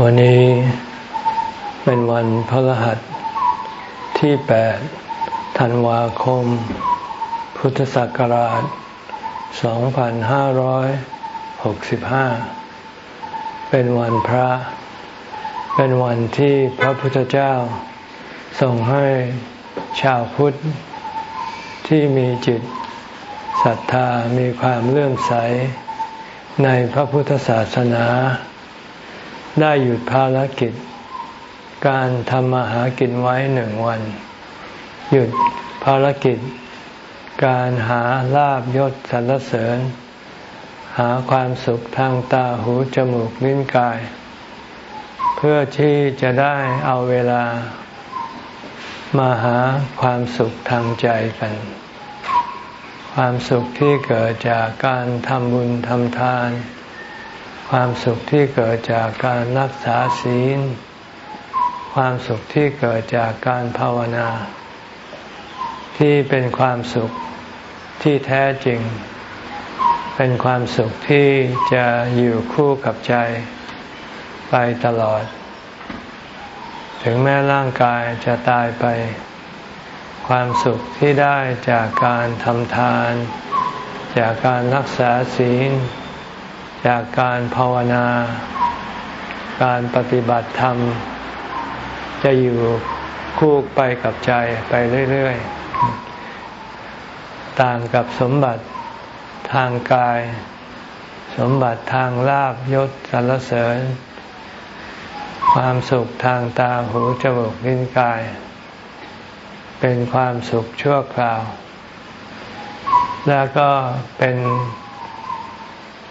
วันนี้เป็นวันพระรหัสที่แปดธันวาคม พุทธศักราช 2565 เป็นวันพระ เป็นวันที่พระพุทธเจ้าทรงให้ชาวพุทธ ที่มีจิตศรัทธามีความเลื่อมใสในพระพุทธศาสนา ได้หยุดภารกิจ การทำมาหากินไว้หนึ่งวัน หยุดภารกิจ การหาลาบยศสรรเสริญ หาความสุขทางตาหูจมูกลิ้นกาย เพื่อที่จะได้เอาเวลา มาหาความสุขทางใจกัน ความสุขที่เกิดจากการทำบุญทำทาน ความสุขที่เกิดจากการรักษาศีล ความสุขที่เกิดจากการภาวนา ที่เป็นความสุขที่แท้จริง เป็นความสุขที่จะอยู่คู่กับใจไปตลอด ถึงแม้ร่างกายจะตายไป ความสุขที่ได้จากการทำทาน จากการรักษาศีล จากการภาวนา การปฏิบัติธรรม จะอยู่คู่ไปกับใจไปเรื่อยๆ ต่างกับสมบัติทางกาย สมบัติทางลาบยศสรรเสริญ ความสุขทางตาหูจมูกลิ้นกาย เป็นความสุขชั่วคราว แล้วก็เป็น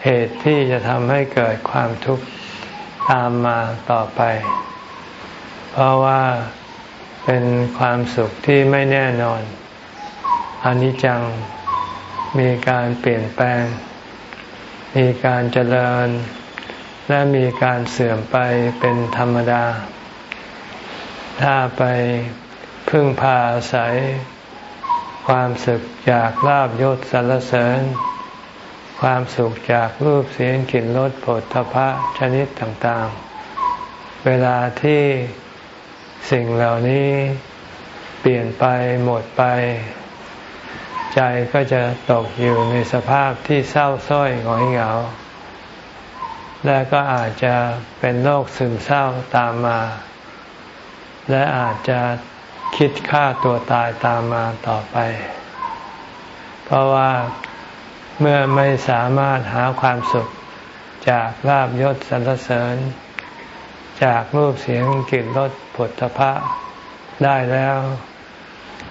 เหตุที่จะทำให้เกิดความทุกข์ตามมาต่อไป เพราะว่าเป็นความสุขที่ไม่แน่นอนอนิจจังมีการเปลี่ยนแปลง มีการเจริญ และมีการเสื่อมไปเป็นธรรมดา ถ้าไปพึ่งพาอาศัยความสุขจากลาบยศสรรเสริญ ความสุขจากรูปเสียงกลิ่นรสผลทพะชนิดต่างๆ เวลาที่สิ่งเหล่านี้เปลี่ยนไปหมดไป ใจก็จะตกอยู่ในสภาพที่เศร้าส้อยหงอยเหงา และก็อาจจะเป็นโรคซึมเศร้าตามมา และอาจจะคิดฆ่าตัวตายตามมาต่อไป เพราะว่า เมื่อไม่สามารถหาความสุขจากลาบยศสรรเสริญ จากรูปเสียงกลิ่นรสผลทพะได้แล้ว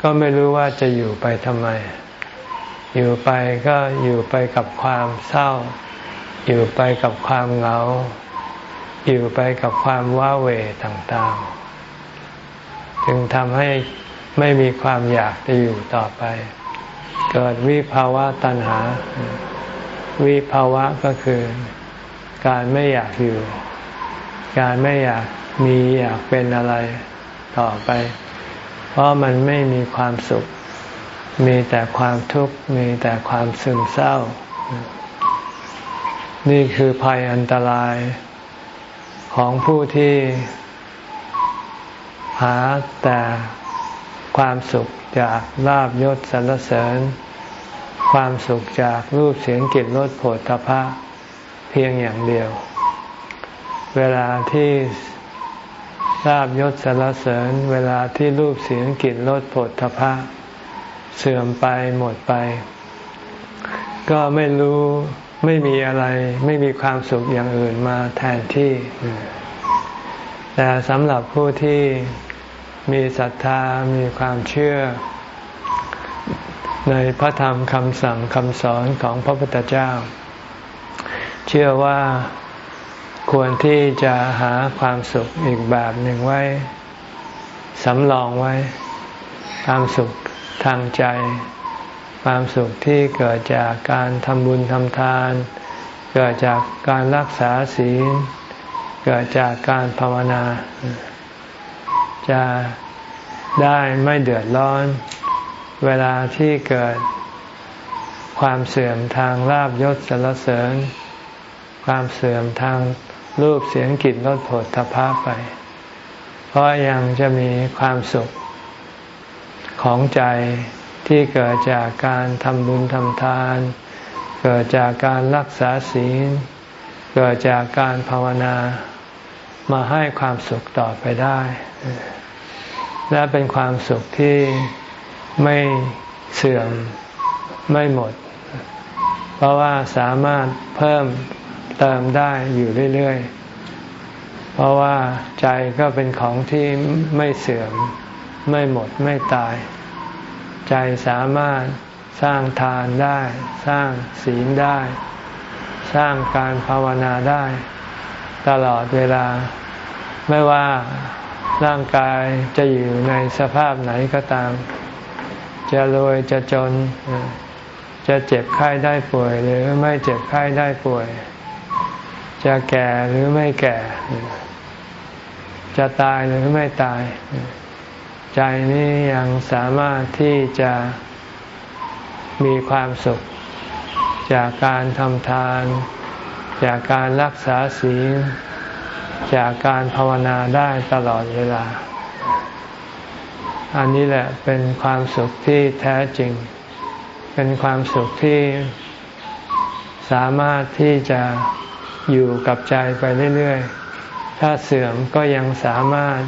ก็ไม่รู้ว่าจะอยู่ไปทำไม อยู่ไปก็อยู่ไปกับความเศร้า อยู่ไปกับความเหงา อยู่ไปกับความว้าเหวต่างๆ จึงทำให้ไม่มีความอยากจะอยู่ต่อไป เกิดวิภาวะตัณหา วิภาวะก็คือการไม่อยากอยู่ การไม่อยากมีอยากเป็นอะไรต่อไป เพราะมันไม่มีความสุข มีแต่ความทุกข์ มีแต่ความซึมเศร้า นี่คือภัยอันตรายของผู้ที่หาแต่ความสุข จากลาบยศสรรเสริญ ความสุขจากรูปเสียงกลิ่นรสโผฏฐพะเพียงอย่างเดียว เวลาที่ลาบยศสรรเสริญ เวลาที่รูปเสียงกลิ่นรสโผฏฐพะเสื่อมไปหมดไป ก็ไม่รู้ไม่มีอะไรไม่มีความสุขอย่างอื่นมาแทนที่ แต่สำหรับผู้ที่ มีศรัทธามีความเชื่อ ในพระธรรมคำสั่งคำสอนของพระพุทธเจ้า เชื่อว่าควรที่จะหาความสุขอีกแบบหนึ่งไว้สำรองไว้ ความสุขทางใจ ความสุขที่เกิดจากการทำบุญทำทาน เกิดจากการรักษาศีล เกิดจากการภาวนา จะได้ไม่เดือดร้อน เวลาที่เกิดความเสื่อมทางลาบยศสรรเสริญ ความเสื่อมทางรูปเสียงกลิ่นรสผลทพะไป เพราะยังจะมีความสุขของใจที่เกิดจากการทำบุญทำทาน เกิดจากการรักษาศีล เกิดจากการภาวนา มาให้ความสุขต่อไปได้ และเป็นความสุขที่ไม่เสื่อมไม่หมด เพราะว่าสามารถเพิ่มเติมได้อยู่เรื่อยๆ เพราะว่าใจก็เป็นของที่ไม่เสื่อม ไม่หมดไม่ตาย ใจสามารถสร้างทานได้ สร้างศีลได้ สร้างการภาวนาได้ ตลอดเวลา ไม่ว่าร่างกายจะอยู่ในสภาพไหนก็ตาม จะรวยจะจน จะเจ็บไข้ได้ป่วย หรือไม่เจ็บไข้ได้ป่วย จะแก่หรือไม่แก่ จะตายหรือไม่ตาย ใจนี้ยังสามารถที่จะมีความสุข จากการทำทาน จากการรักษาศีล จากการภาวนาได้ตลอดเวลา อันนี้แหละเป็นความสุขที่แท้จริง เป็นความสุขที่สามารถที่จะอยู่กับใจไปเรื่อยๆ ถ้าเสื่อมก็ยังสามารถ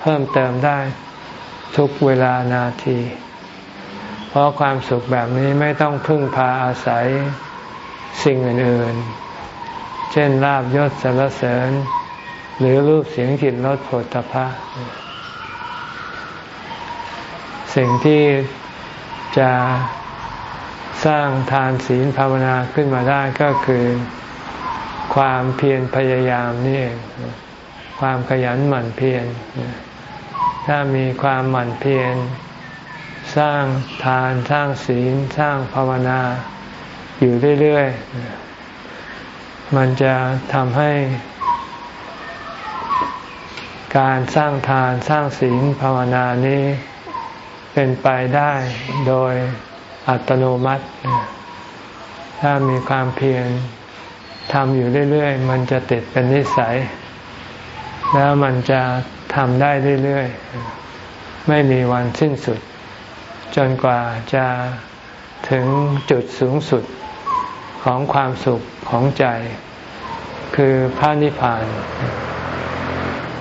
เพิ่มเติมได้ทุกเวลานาที เพราะความสุขแบบนี้ไม่ต้องพึ่งพาอาศัยสิ่งอื่นๆ เช่นลาบยศสรรเสริญ หรือรูปเสียงกลิ่นรสผลตภะสิ่งที่จะสร้างทานศีลภาวนาขึ้นมาได้ก็คือความเพียรพยายามนี่เองความขยันหมั่นเพียรถ้ามีความหมั่นเพียรสร้างทานสร้างศีลสร้างภาวนาอยู่เรื่อยๆ มันจะทำให้การสร้างทานสร้างศีลภาวนานี้เป็นไปได้โดยอัตโนมัติ ถ้ามีความเพียรทำอยู่เรื่อยๆ มันจะติดเป็นนิสัย แล้วมันจะทำได้เรื่อยๆ ไม่มีวันสิ้นสุด จนกว่าจะถึงจุดสูงสุดของความสุข ของใจ คือพระนิพพาน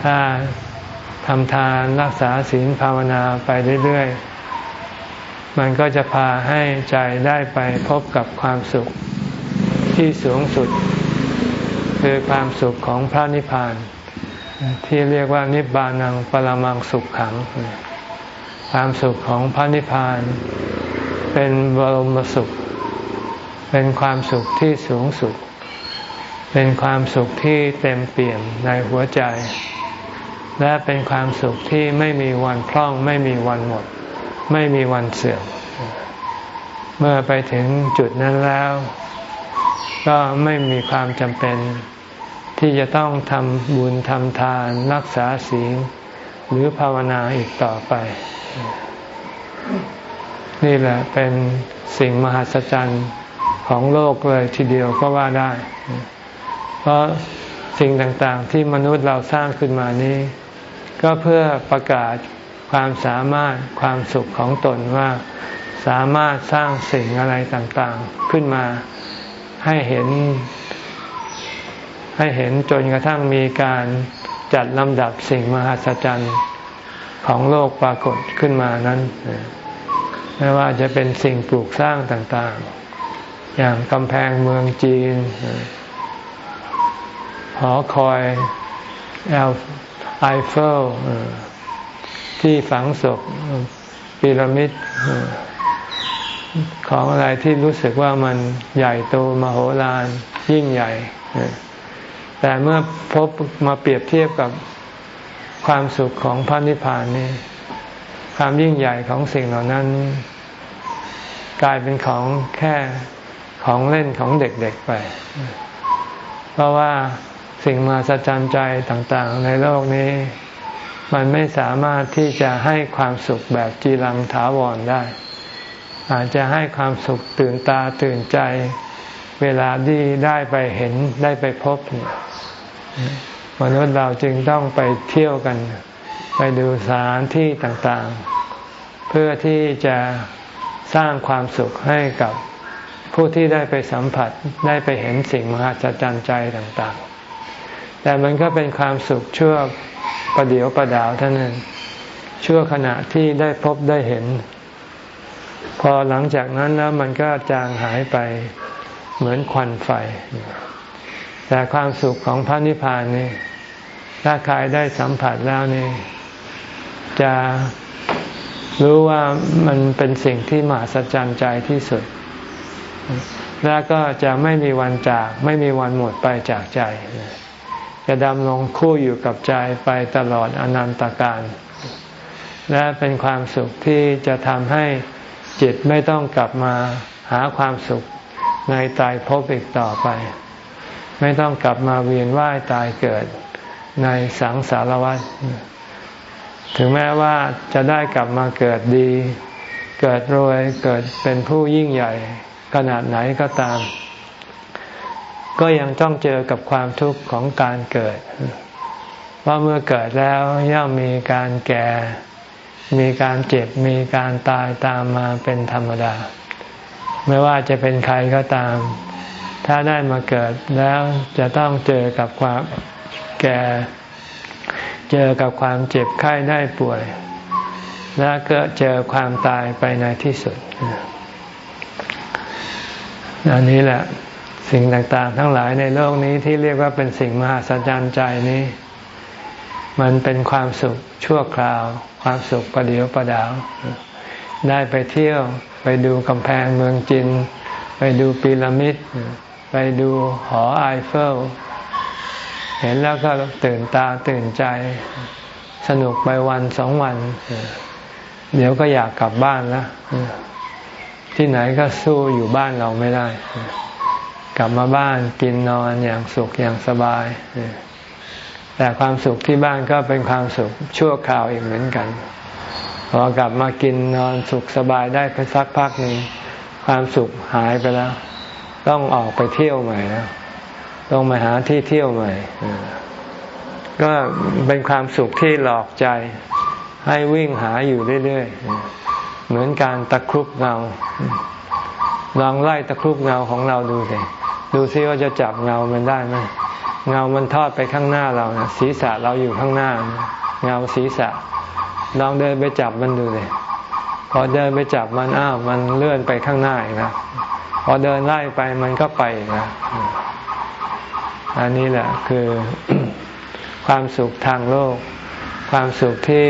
ถ้าทำทานรักษาศีลภาวนาไปเรื่อยๆ มันก็จะพาให้ใจได้ไปพบกับความสุขที่สูงสุด คือความสุขของพระนิพพาน ที่เรียกว่านิบานังปรมังสุขขัง ความสุขของพระนิพพาน เป็นบรมสุข เป็นความสุขที่สูงสุด เป็นความสุขที่เต็มเปี่ยมในหัวใจ และเป็นความสุขที่ไม่มีวันพร่อง ไม่มีวันหมด ไม่มีวันเสื่อม เมื่อไปถึงจุดนั้นแล้ว ก็ไม่มีความจำเป็นที่จะต้องทำบุญทำทานรักษาศีลหรือภาวนาอีกต่อไป นี่แหละเป็นสิ่งมหัศจรรย์ ของโลกเลยทีเดียวก็ว่าได้ เพราะสิ่งต่างๆที่มนุษย์เราสร้างขึ้นมานี้ ก็เพื่อประกาศความสามารถความสุขของตนว่าสามารถสร้างสิ่งอะไรต่างๆขึ้นมาให้เห็น ให้เห็นจนกระทั่งมีการจัดลำดับสิ่งมหัศจรรย์ของโลกปรากฏขึ้นมานั้น ไม่ว่าจะเป็นสิ่งปลูกสร้างต่างๆ อย่างกำแพงเมืองจีน หอคอยแอลไอเฟลที่ฝังศพพีระมิดของอะไรที่รู้สึกว่ามันใหญ่โตมโหฬารยิ่งใหญ่ แต่เมื่อพบมาเปรียบเทียบกับความสุขของพระนิพพานนี่ความยิ่งใหญ่ของสิ่งเหล่านั้น กลายเป็นของแค่ ของเล่นของเด็กๆไป เพราะว่าสิ่งมาสะจันใจต่างๆ ในโลกนี้ มันไม่สามารถที่จะให้ความสุขแบบจีรังถาวรได้ อาจจะให้ความสุขตื่นตาตื่นใจ เวลาที่ได้ไปเห็นได้ไปพบมนุษย์เราจึงต้องไปเที่ยวกัน ไปดูสถานที่ต่างๆ เพื่อที่จะสร้างความสุขให้กับ ผู้ที่ได้ไปสัมผัสได้ไปเห็นสิ่งมหัศจรรย์ใจต่างๆ แต่มันก็เป็นความสุขชั่วประเดียวประดาวเท่านั้นชั่วขณะที่ได้พบได้เห็น พอหลังจากนั้นแล้วมันก็จางหายไปเหมือนควันไฟ แต่ความสุขของพระนิพพานนี่ถ้าใครได้สัมผัสแล้วนี่จะรู้ว่ามันเป็นสิ่งที่มหัศจรรย์ใจที่สุด แล้วก็จะไม่มีวันจากไม่มีวันหมดไปจากใจ จะดำลงคู่อยู่กับใจไปตลอดอนันตการ และเป็นความสุขที่จะทำให้จิตไม่ต้องกลับมาหาความสุขในตายพบอีกต่อไป ไม่ต้องกลับมาเวียนว่ายตายเกิดในสังสารวัฏถึงแม้ว่าจะได้กลับมาเกิดดี เกิดรวยเกิดเป็นผู้ยิ่งใหญ่ ขนาดไหนก็ตาม ก็ยังต้องเจอกับความทุกข์ของการเกิด ว่าเมื่อเกิดแล้วย่อมมีการแก่ มีการเจ็บ มีการตายตามมาเป็นธรรมดา ไม่ว่าจะเป็นใครก็ตาม ถ้าได้มาเกิดแล้วจะต้องเจอกับความแก่ เจอกับความเจ็บไข้ได้ป่วย แล้วก็เจอความตายไปในที่สุด อันนี้แหละสิ่งต่างๆ ทั้งหลายในโลกนี้ที่เรียกว่าเป็นสิ่งมหัศจรรย์ใจนี้ มันเป็นความสุขชั่วคราว ความสุขประเดียวประดาว ได้ไปเที่ยวไปดูกำแพงเมืองจินไปดูพีระมิด ไปดูหอไอเฟล เห็นแล้วก็ตื่นตาตื่นใจ สนุกไปวันสองวัน เดี๋ยวก็อยากกลับบ้านแล้ว ที่ไหนก็สู้อยู่บ้านเราไม่ได้ กลับมาบ้านกินนอนอย่างสุขอย่างสบาย แต่ความสุขที่บ้านก็เป็นความสุขชั่วคราวอีกเหมือนกัน พอกลับมากินนอนสุขสบายได้ไปสักพักหนึ่งความสุขหายไปแล้ว ต้องออกไปเที่ยวใหม่แล้วต้องมาหาที่เที่ยวใหม่ก็เป็นความสุขที่หลอกใจให้วิ่งหาอยู่เรื่อยๆ เหมือนการตะครุบเงา ลองไล่ตะครุบเงาของเราดูสิดูซิว่าจะจับเงามันได้ไหมเงามันทอดไปข้างหน้าเรานะศีรษะเราอยู่ข้างหน้า เงาศีรษะ ลองเดินไปจับมันดูเลยพอเดินไปจับมันอ้าวมันเลื่อนไปข้างหน้าอีกนะพอเดินไล่ไปมันก็ไปอีกนะอันนี้แหละคือความสุขทางโลก ความสุขที่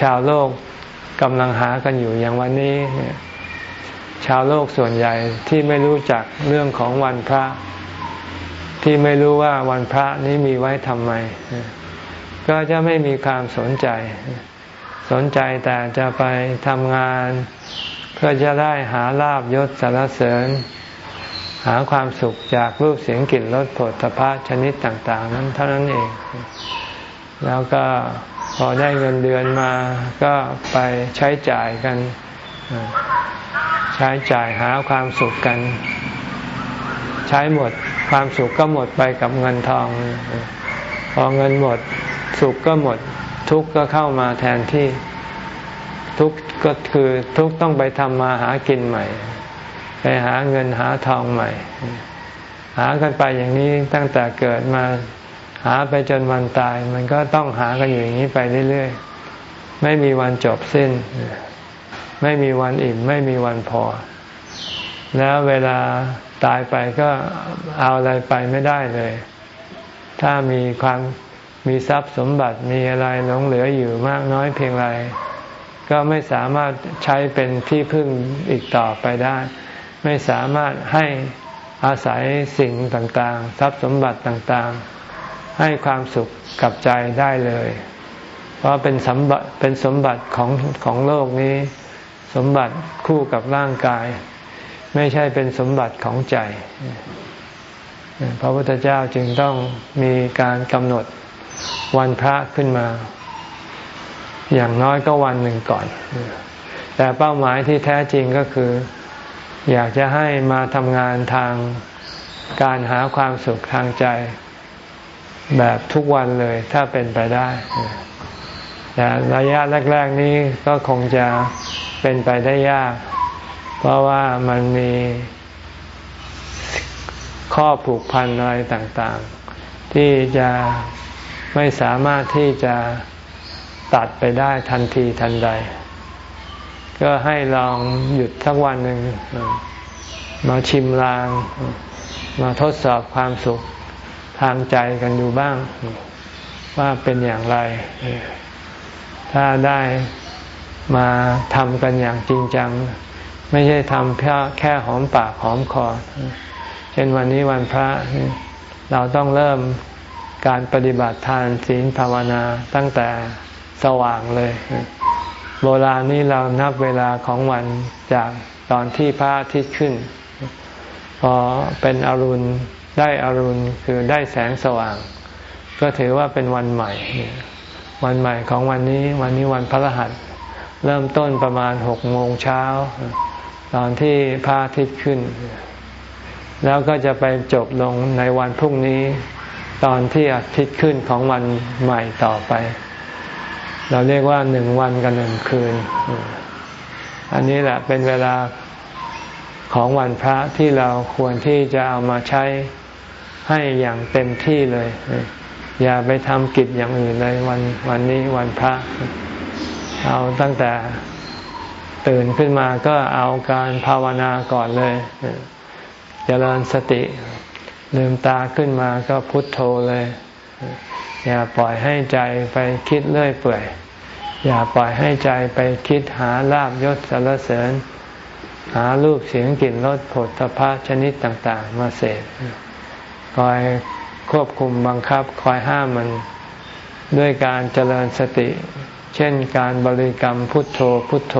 ชาวโลก กำลังหากันอยู่อย่างวันนี้ ชาวโลกส่วนใหญ่ที่ไม่รู้จักเรื่องของวันพระ ที่ไม่รู้ว่าวันพระนี้มีไว้ทำไม ก็จะไม่มีความสนใจ สนใจแต่จะไปทำงาน เพื่อจะได้หาลาบยศสารเสริญ หาความสุขจากรูปเสียงกลิ่นรสผลตภะชนิดต่าง ๆ นั้นเท่านั้นเอง แล้วก็ อได้เงินเดือนมาก็ไปใช้จ่ายกัน ใช้จ่ายหาความสุขกัน ใช้หมดความสุขก็หมดไปกับเงินทอง พอเงินหมดสุขก็หมด ทุกข์ก็เข้ามาแทนที่ทุกข์ก็คือทุกข์ต้องไปทำมาหากินใหม่ ไปหาเงินหาทองใหม่ หากันไปอย่างนี้ตั้งแต่เกิดมา หาไปจนวันตาย มันก็ต้องหากันอยู่อย่างนี้ไปเรื่อยๆ ไม่มีวันจบสิ้น ไม่มีวันอิ่ม ไม่มีวันพอ แล้วเวลาตายไปก็เอาอะไรไปไม่ได้เลย ถ้ามีความมีทรัพย์สมบัติมีอะไรหลงเหลืออยู่มากน้อยเพียงไร ก็ไม่สามารถใช้เป็นที่พึ่งอีกต่อไปได้ ไม่สามารถให้อาศัยสิ่งต่างๆ ทรัพย์สมบัติต่างๆ ให้ความสุขกับใจได้เลย เพราะเป็นสมบัติเป็นสมบัติของของโลกนี้ สมบัติคู่กับร่างกาย ไม่ใช่เป็นสมบัติของใจ พระพุทธเจ้าจึงต้องมีการกำหนดวันพระขึ้นมา อย่างน้อยก็วันหนึ่งก่อน แต่เป้าหมายที่แท้จริงก็คือ อยากจะให้มาทำงานทางการหาความสุขทางใจ แบบทุกวันเลยถ้าเป็นไปได้แต่ระยะแรก ๆ นี้ก็คงจะเป็นไปได้ยาก เพราะว่ามันมีข้อผูกพันอะไรต่างๆ ที่จะไม่สามารถที่จะตัดไปได้ทันทีทันใด ก็ให้ลองหยุดสักวันหนึ่งมาชิมลาง มาทดสอบความสุข ทางใจกันดูบ้าง ว่าเป็นอย่างไร ถ้าได้มาทำกันอย่างจริงจัง ไม่ใช่ทำแค่แค่หอมปากหอมคอ เช่นวันนี้วันพระเราต้องเริ่มการปฏิบัติทานศีลภาวนาตั้งแต่สว่างเลย โบราณนี้เรานับเวลาของวันจากตอนที่พระอาทิตย์ขึ้น พอเป็นอรุณ ได้อรุณคือได้แสงสว่าง ก็ถือว่าเป็นวันใหม่ วันใหม่ของวันนี้วันนี้วันพระรหัส เริ่มต้นประมาณหกโมงเช้า ตอนที่พระอาทิตย์ขึ้น แล้วก็จะไปจบลงในวันพรุ่งนี้ ตอนที่อาทิตย์ขึ้นของวันใหม่ต่อไป เราเรียกว่าหนึ่งวันกับหนึ่งคืน อันนี้แหละเป็นเวลาของวันพระที่เราควรที่จะเอามาใช้ ให้อย่างเต็มที่เลย อย่าไปทำกิจอย่างอื่นเลยวันวันนี้วันพระ เอาตั้งแต่ตื่นขึ้นมาก็เอาการภาวนาก่อนเลยจเจริญสติ ลืมตาขึ้นมาก็พุทโธเลย อย่าปล่อยให้ใจไปคิดเลื่อยเปื่อย อย่าปล่อยให้ใจไปคิดหาลาบยศสารเสริญ หารูปเสียงกลิ่นรสผลตภะชนิดต่าง ๆ มาเสพ คอยควบคุมบังคับ คอยห้ามมันด้วยการเจริญสติ เช่นการบริกรรมพุทโธพุทโธ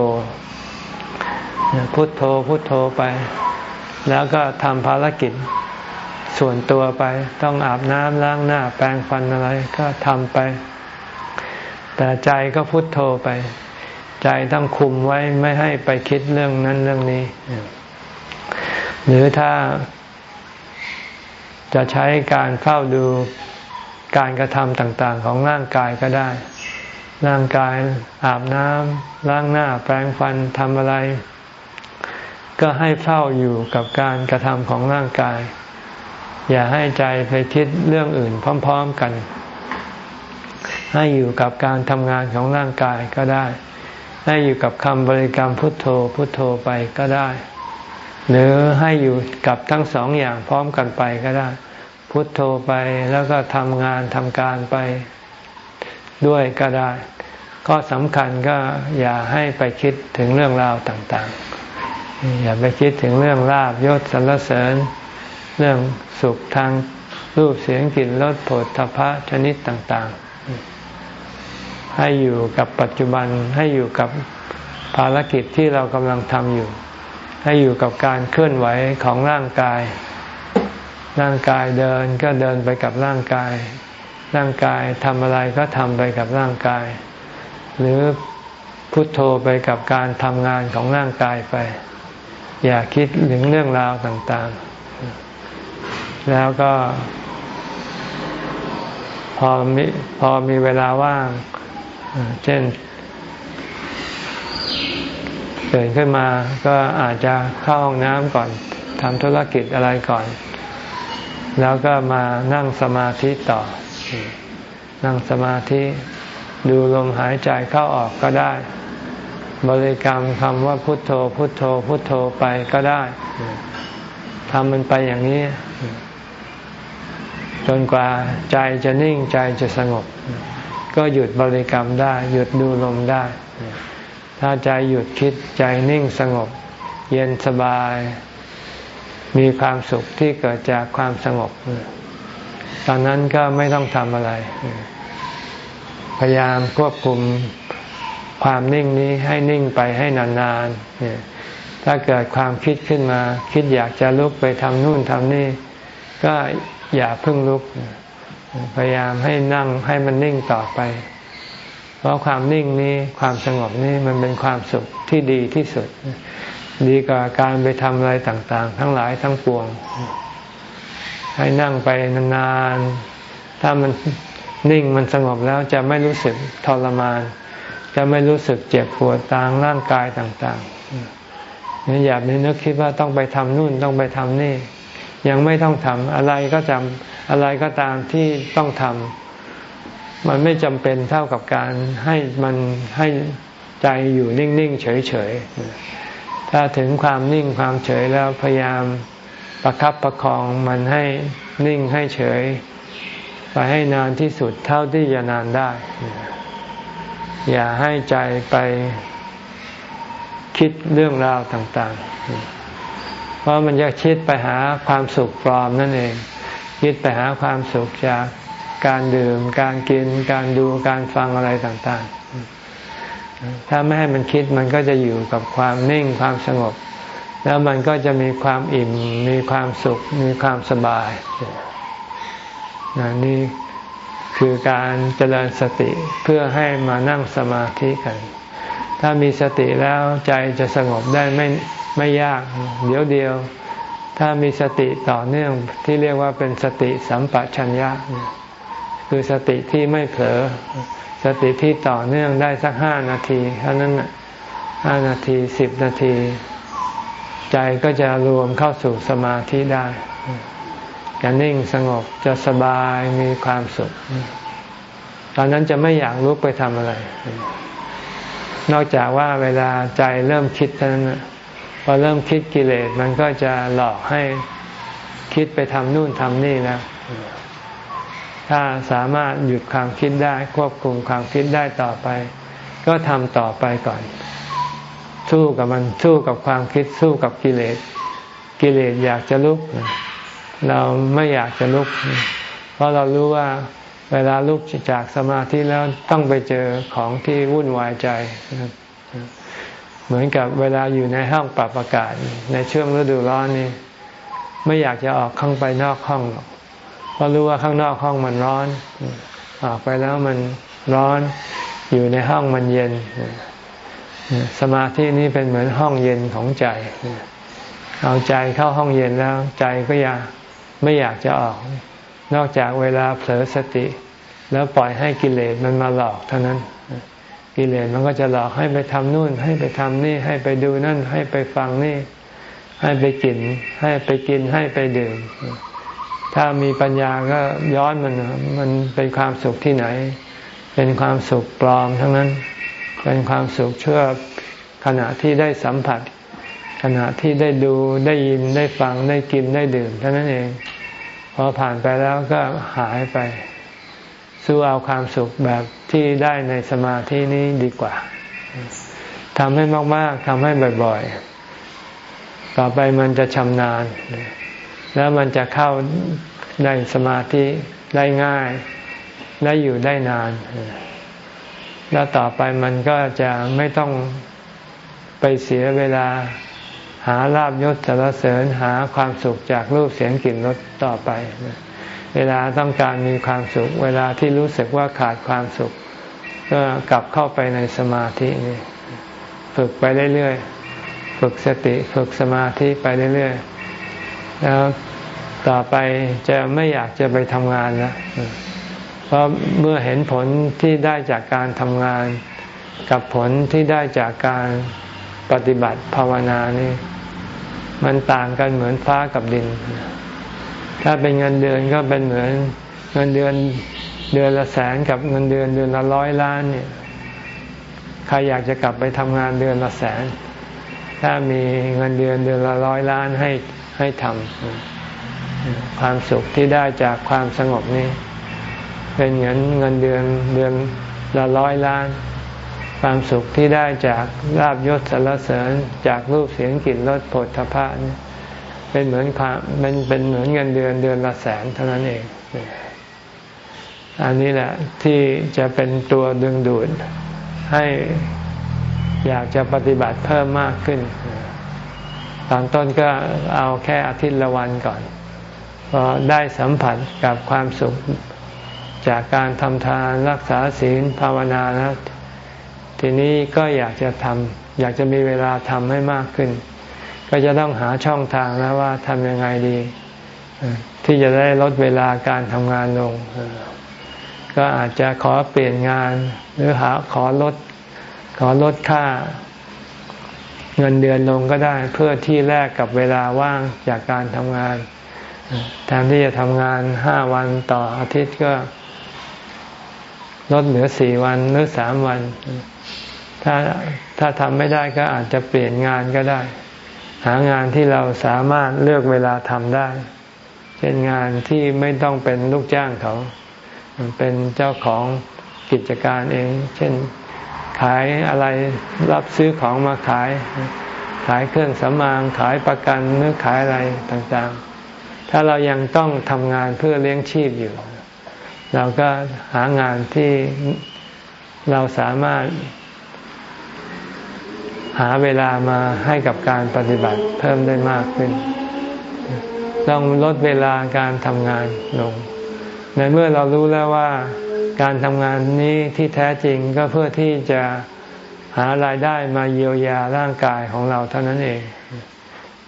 พุทโธพุทโธไป แล้วก็ทำภารกิจส่วนตัวไป ต้องอาบน้ำล้างหน้า แปรงฟันอะไรก็ทำไป แต่ใจก็พุทโธไป ใจต้องคุมไว้ไม่ให้ไปคิดเรื่องนั้นเรื่องนี้ หรือถ้า จะใช้การเฝ้าดูการกระทำต่างๆ ของร่างกายก็ได้ ร่างกายอาบน้ำล้างหน้าแปรงฟันทำอะไร ก็ให้เฝ้าอยู่กับการกระทำของร่างกาย อย่าให้ใจไปคิดเรื่องอื่นพร้อม ๆกัน ให้อยู่กับการทำงานของร่างกายก็ได้ ให้อยู่กับคำบริกรรมพุทโธพุทโธไปก็ได้ หรือให้อยู่กับทั้งสองอย่างพร้อมกันไปก็ได้ พุทโธไปแล้วก็ทำงานทำการไปด้วยก็ได้ก็สำคัญก็อย่าให้ไปคิดถึงเรื่องราวต่างๆ อย่าไปคิดถึงเรื่องลาบยศสรรเสริญ เรื่องสุขทางรูปเสียงกลิ่นรสผลทพะชนิดต่างๆ ให้อยู่กับปัจจุบันให้อยู่กับภารกิจที่เรากำลังทำอยู่ ให้อยู่กับการเคลื่อนไหวของร่างกาย ร่างกายเดินก็เดินไปกับร่างกาย ร่างกายทำอะไรก็ทำไปกับร่างกาย หรือพุทโธไปกับการทำงานของร่างกายไป อย่าคิดถึงเรื่องราวต่าง ๆ แล้วก็ พอมีพอมีเวลาว่าง เช่น ตื่นขึ้นมาก็อาจจะเข้าห้องน้ำก่อนทำธุรกิจอะไรก่อน แล้วก็มานั่งสมาธิต่อ นั่งสมาธิดูลมหายใจเข้าออกก็ได้ บริกรรมคำว่าพุทโธ พุทโธ พุทโธไปก็ได้ทำมันไปอย่างนี้ จนกว่าใจจะนิ่งใจจะสงบ ก็หยุดบริกรรมได้ หยุดดูลมได้ ถ้าใจหยุดคิดใจนิ่งสงบ เย็นสบาย มีความสุขที่เกิดจากความสงบ ตอนนั้นก็ไม่ต้องทำอะไร พยายามควบคุมความนิ่งนี้ให้นิ่งไปให้นานๆ ถ้าเกิดความคิดขึ้นมา คิดอยากจะลุกไปทำนู่นทำนี่ ก็อย่าเพึ่งลุก พยายามให้นั่งให้มันนิ่งต่อไป เพราะความนิ่งนี้ความสงบนี้มันเป็นความสุขที่ดีที่สุด ดีกว่าการไปทำอะไรต่าง ๆ ทั้งหลายทั้งปวง ให้นั่งไปนานๆถ้ามันนิ่งมันสงบแล้วจะไม่รู้สึกทรมาน จะไม่รู้สึกเจ็บปวดตางร่างกายต่างๆนี่อย่าไปนึกคิดว่าต้องไปทำนู่นต้องไปทำนี่ ยังไม่ต้องทำอะไรก็จำอะไรก็ตามที่ต้องทำ มันไม่จำเป็นเท่ากับการให้มันให้ใจอยู่นิ่ง ๆ เฉย ๆ ถ้าถึงความนิ่งความเฉยแล้วพยายามประครับประคองมันให้นิ่งให้เฉย ไปให้นานที่สุดเท่าที่จะนานได้ อย่าให้ใจไปคิดเรื่องราวต่างๆ เพราะมันจะคิดไปหาความสุขปลอมนั่นเอง คิดไปหาความสุขจาก การดื่ม การกิน การดูการฟังอะไรต่างๆ ถ้าไม่ให้มันคิดมันก็จะอยู่กับความนิ่งความสงบ แล้วมันก็จะมีความอิ่ม มีความสุข มีความสบายนี่คือการเจริญสติเพื่อให้มานั่งสมาธิกัน ถ้ามีสติแล้วใจจะสงบได้ไม่ไม่ยาก เดี๋ยวเดียว ถ้ามีสติต่อเนื่องที่เรียกว่าเป็นสติสัมปชัญญะ คือสติที่ไม่เผลอ สติที่ต่อเนื่องได้สักห้านาทีเท่านั้นห้านาทีสิบนาที ใจก็จะรวมเข้าสู่สมาธิได้จะนิ่งสงบจะสบายมีความสุข ตอนนั้นจะไม่อยากลุกไปทำอะไร นอกจากว่าเวลาใจเริ่มคิดเท่านั้นพอเริ่มคิดกิเลสมันก็จะหลอกให้คิดไปทำนู่นทำนี่นะ ถ้าสามารถหยุดความคิดได้ควบคุมความคิดได้ต่อไป ก็ทำต่อไปก่อน สู้กับมันสู้กับความคิดสู้กับกิเลส กิเลสอยากจะลุก เราไม่อยากจะลุก เพราะเรารู้ว่าเวลาลุกจากสมาธิแล้วต้องไปเจอของที่วุ่นวายใจ เหมือนกับเวลาอยู่ในห้องปรับอากาศ ในช่วงฤดูร้อนนี่ไม่อยากจะออกข้างไปนอกห้องหรอก ราะรู้ว่าข้างนอกห้องมันร้อน ออกไปแล้วมันร้อน อยู่ในห้องมันเย็น สมาธินี้เป็นเหมือนห้องเย็นของใจ เอาใจเข้าห้องเย็นแล้ว ใจก็อยากไม่อยากจะออก นอกจากเวลาเผลอสติ แล้วปล่อยให้กิเลสมันมาหลอกเท่านั้นกิเลสมันก็จะหลอกให้ไปทำนู่น ให้ไปทำนี่ ให้ไปดูนั่น ให้ไปฟังนี่ ให้ไปกิน ให้ไปกินให้ไปดื่ม ถ้ามีปัญญาก็ย้อนมันมันเป็นความสุขที่ไหน เป็นความสุขปลอมทั้งนั้น เป็นความสุขเชื่อขณะที่ได้สัมผัส ขณะที่ได้ดูได้ยินได้ฟังได้กินได้ดื่มเท่านั้นเอง พอผ่านไปแล้วก็หายไป สู้เอาความสุขแบบที่ได้ในสมาธินี้ดีกว่าทำให้มาก ๆทำให้บ่อย ๆ ต่อไปมันจะชำนาญ แล้วมันจะเข้าได้สมาธิได้ง่ายได้อยู่ได้นาน แล้วต่อไปมันก็จะไม่ต้องไปเสียเวลาหาลาบยศสารเสริญหาความสุขจากรูปเสียงกลิ่นรสต่อไป เวลาต้องการมีความสุข เวลาที่รู้สึกว่าขาดความสุข ก็กลับเข้าไปในสมาธินี่ฝึกไปเรื่อยๆ ฝึกสติ ฝึกสมาธิไปเรื่อยๆ แล้วต่อไปจะไม่อยากจะไปทำงานแล้วเพราะเมื่อเห็นผลที่ได้จากการทำงาน กับผลที่ได้จากการปฏิบัติภาวนานี่มันต่างกันเหมือนฟ้ากับดิน ถ้าเป็นเงินเดือนก็เป็นเหมือนเงินเดือนเดือนละแสนกับเงินเดือนเดือนละร้อยล้านเนี่ยใครอยากจะกลับไปทำงานเดือนละแสน ถ้ามีเงินเดือนเดือนละร้อยล้านให้ ให้ทำความสุขที่ได้จากความสงบนี้ เป็นเงินเงินเดือนเดือนละร้อยล้าน ความสุขที่ได้จากลาบยศสารเสริญจากรูปเสียงกลิ่นรสผลทพะนี่เป็นเหมือนความเป็นเป็นเหมือนเงินเดือนเดือนละแสนเท่านั้นเอง อันนี้แหละที่จะเป็นตัวดึงดูดให้อยากจะปฏิบัติเพิ่มมากขึ้น ตอนต้นก็เอาแค่อาทิตย์ละวันก่อนพอได้สัมผัสกับความสุขจากการทำทานรักษาศีลภาวนาแล้วทีนี้ก็อยากจะทำอยากจะมีเวลาทำให้มากขึ้น ก็จะต้องหาช่องทางแล้วว่าทำยังไงดี ที่ที่จะได้ลดเวลาการทำงานลง ก็อาจจะขอเปลี่ยนงาน หรือหาขอลดขอลดค่า เงินเดือนลงก็ได้เพื่อที่แลกกับเวลาว่างจากการทำงานแทนที่จะทำงานห้าวันต่ออาทิตย์ก็ลดเหลือสี่วันหรือสามวัน ถ้าถ้าทำไม่ได้ก็อาจจะเปลี่ยนงานก็ได้ หางานที่เราสามารถเลือกเวลาทำได้ เช่นงานที่ไม่ต้องเป็นลูกจ้างเขา เป็นเจ้าของกิจการเอง เช่น ขายอะไรรับซื้อของมาขาย ขายเครื่องสำอางขายประกันหรือขายอะไรต่างๆ ถ้าเรายังต้องทำงานเพื่อเลี้ยงชีพอยู่ เราก็หางานที่เราสามารถ หาเวลามาให้กับการปฏิบัติเพิ่มได้มากขึ้น ต้องลดเวลาการทำงานลง ในเมื่อเรารู้แล้วว่า การทำงานนี้ที่แท้จริงก็เพื่อที่จะหารายได้มาเยียวยาร่างกายของเราเท่านั้นเอง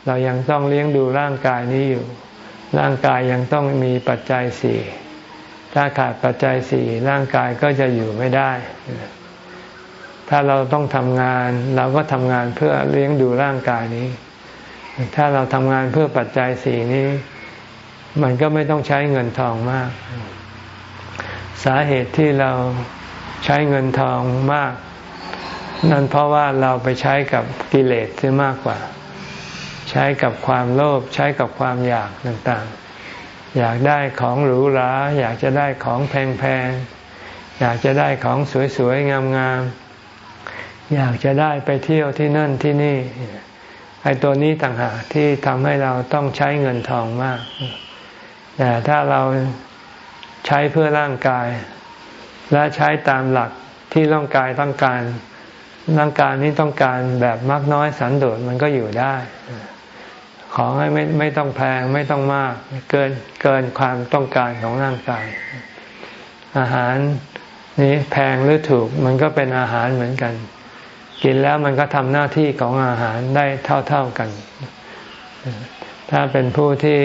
เรายังต้องเลี้ยงดูร่างกายนี้อยู่ ร่างกายยังต้องมีปัจจัยสี่ถ้าขาดปัจจัยสี่ร่างกายก็จะอยู่ไม่ได้ ถ้าเราต้องทำงาน เราก็ทำงานเพื่อเลี้ยงดูร่างกายนี้ ถ้าเราทำงานเพื่อปัจจัยสี่นี้ มันก็ไม่ต้องใช้เงินทองมาก สาเหตุที่เราใช้เงินทองมาก นั่นเพราะว่าเราไปใช้กับกิเลสซะมากกว่า ใช้กับความโลภใช้กับความอยากต่างๆ อยากได้ของหรูหราอยากจะได้ของแพงๆอยากจะได้ของสวยๆงามๆอยากจะได้ไปเที่ยวที่นั่นที่นี่ไอ้ตัวนี้ต่างหากที่ทำให้เราต้องใช้เงินทองมาก แต่ถ้าเรา ใช้เพื่อร่างกาย และใช้ตามหลักที่ร่างกายต้องการ ร่างกายนี้ต้องการแบบมากน้อยสันโดษมันก็อยู่ได้ ของไม่ไม่ต้องแพงไม่ต้องมากเกินเกินความต้องการของร่างกาย อาหารนี้แพงหรือถูกมันก็เป็นอาหารเหมือนกัน กินแล้วมันก็ทำหน้าที่ของอาหารได้เท่า ๆกัน ถ้าเป็นผู้ที่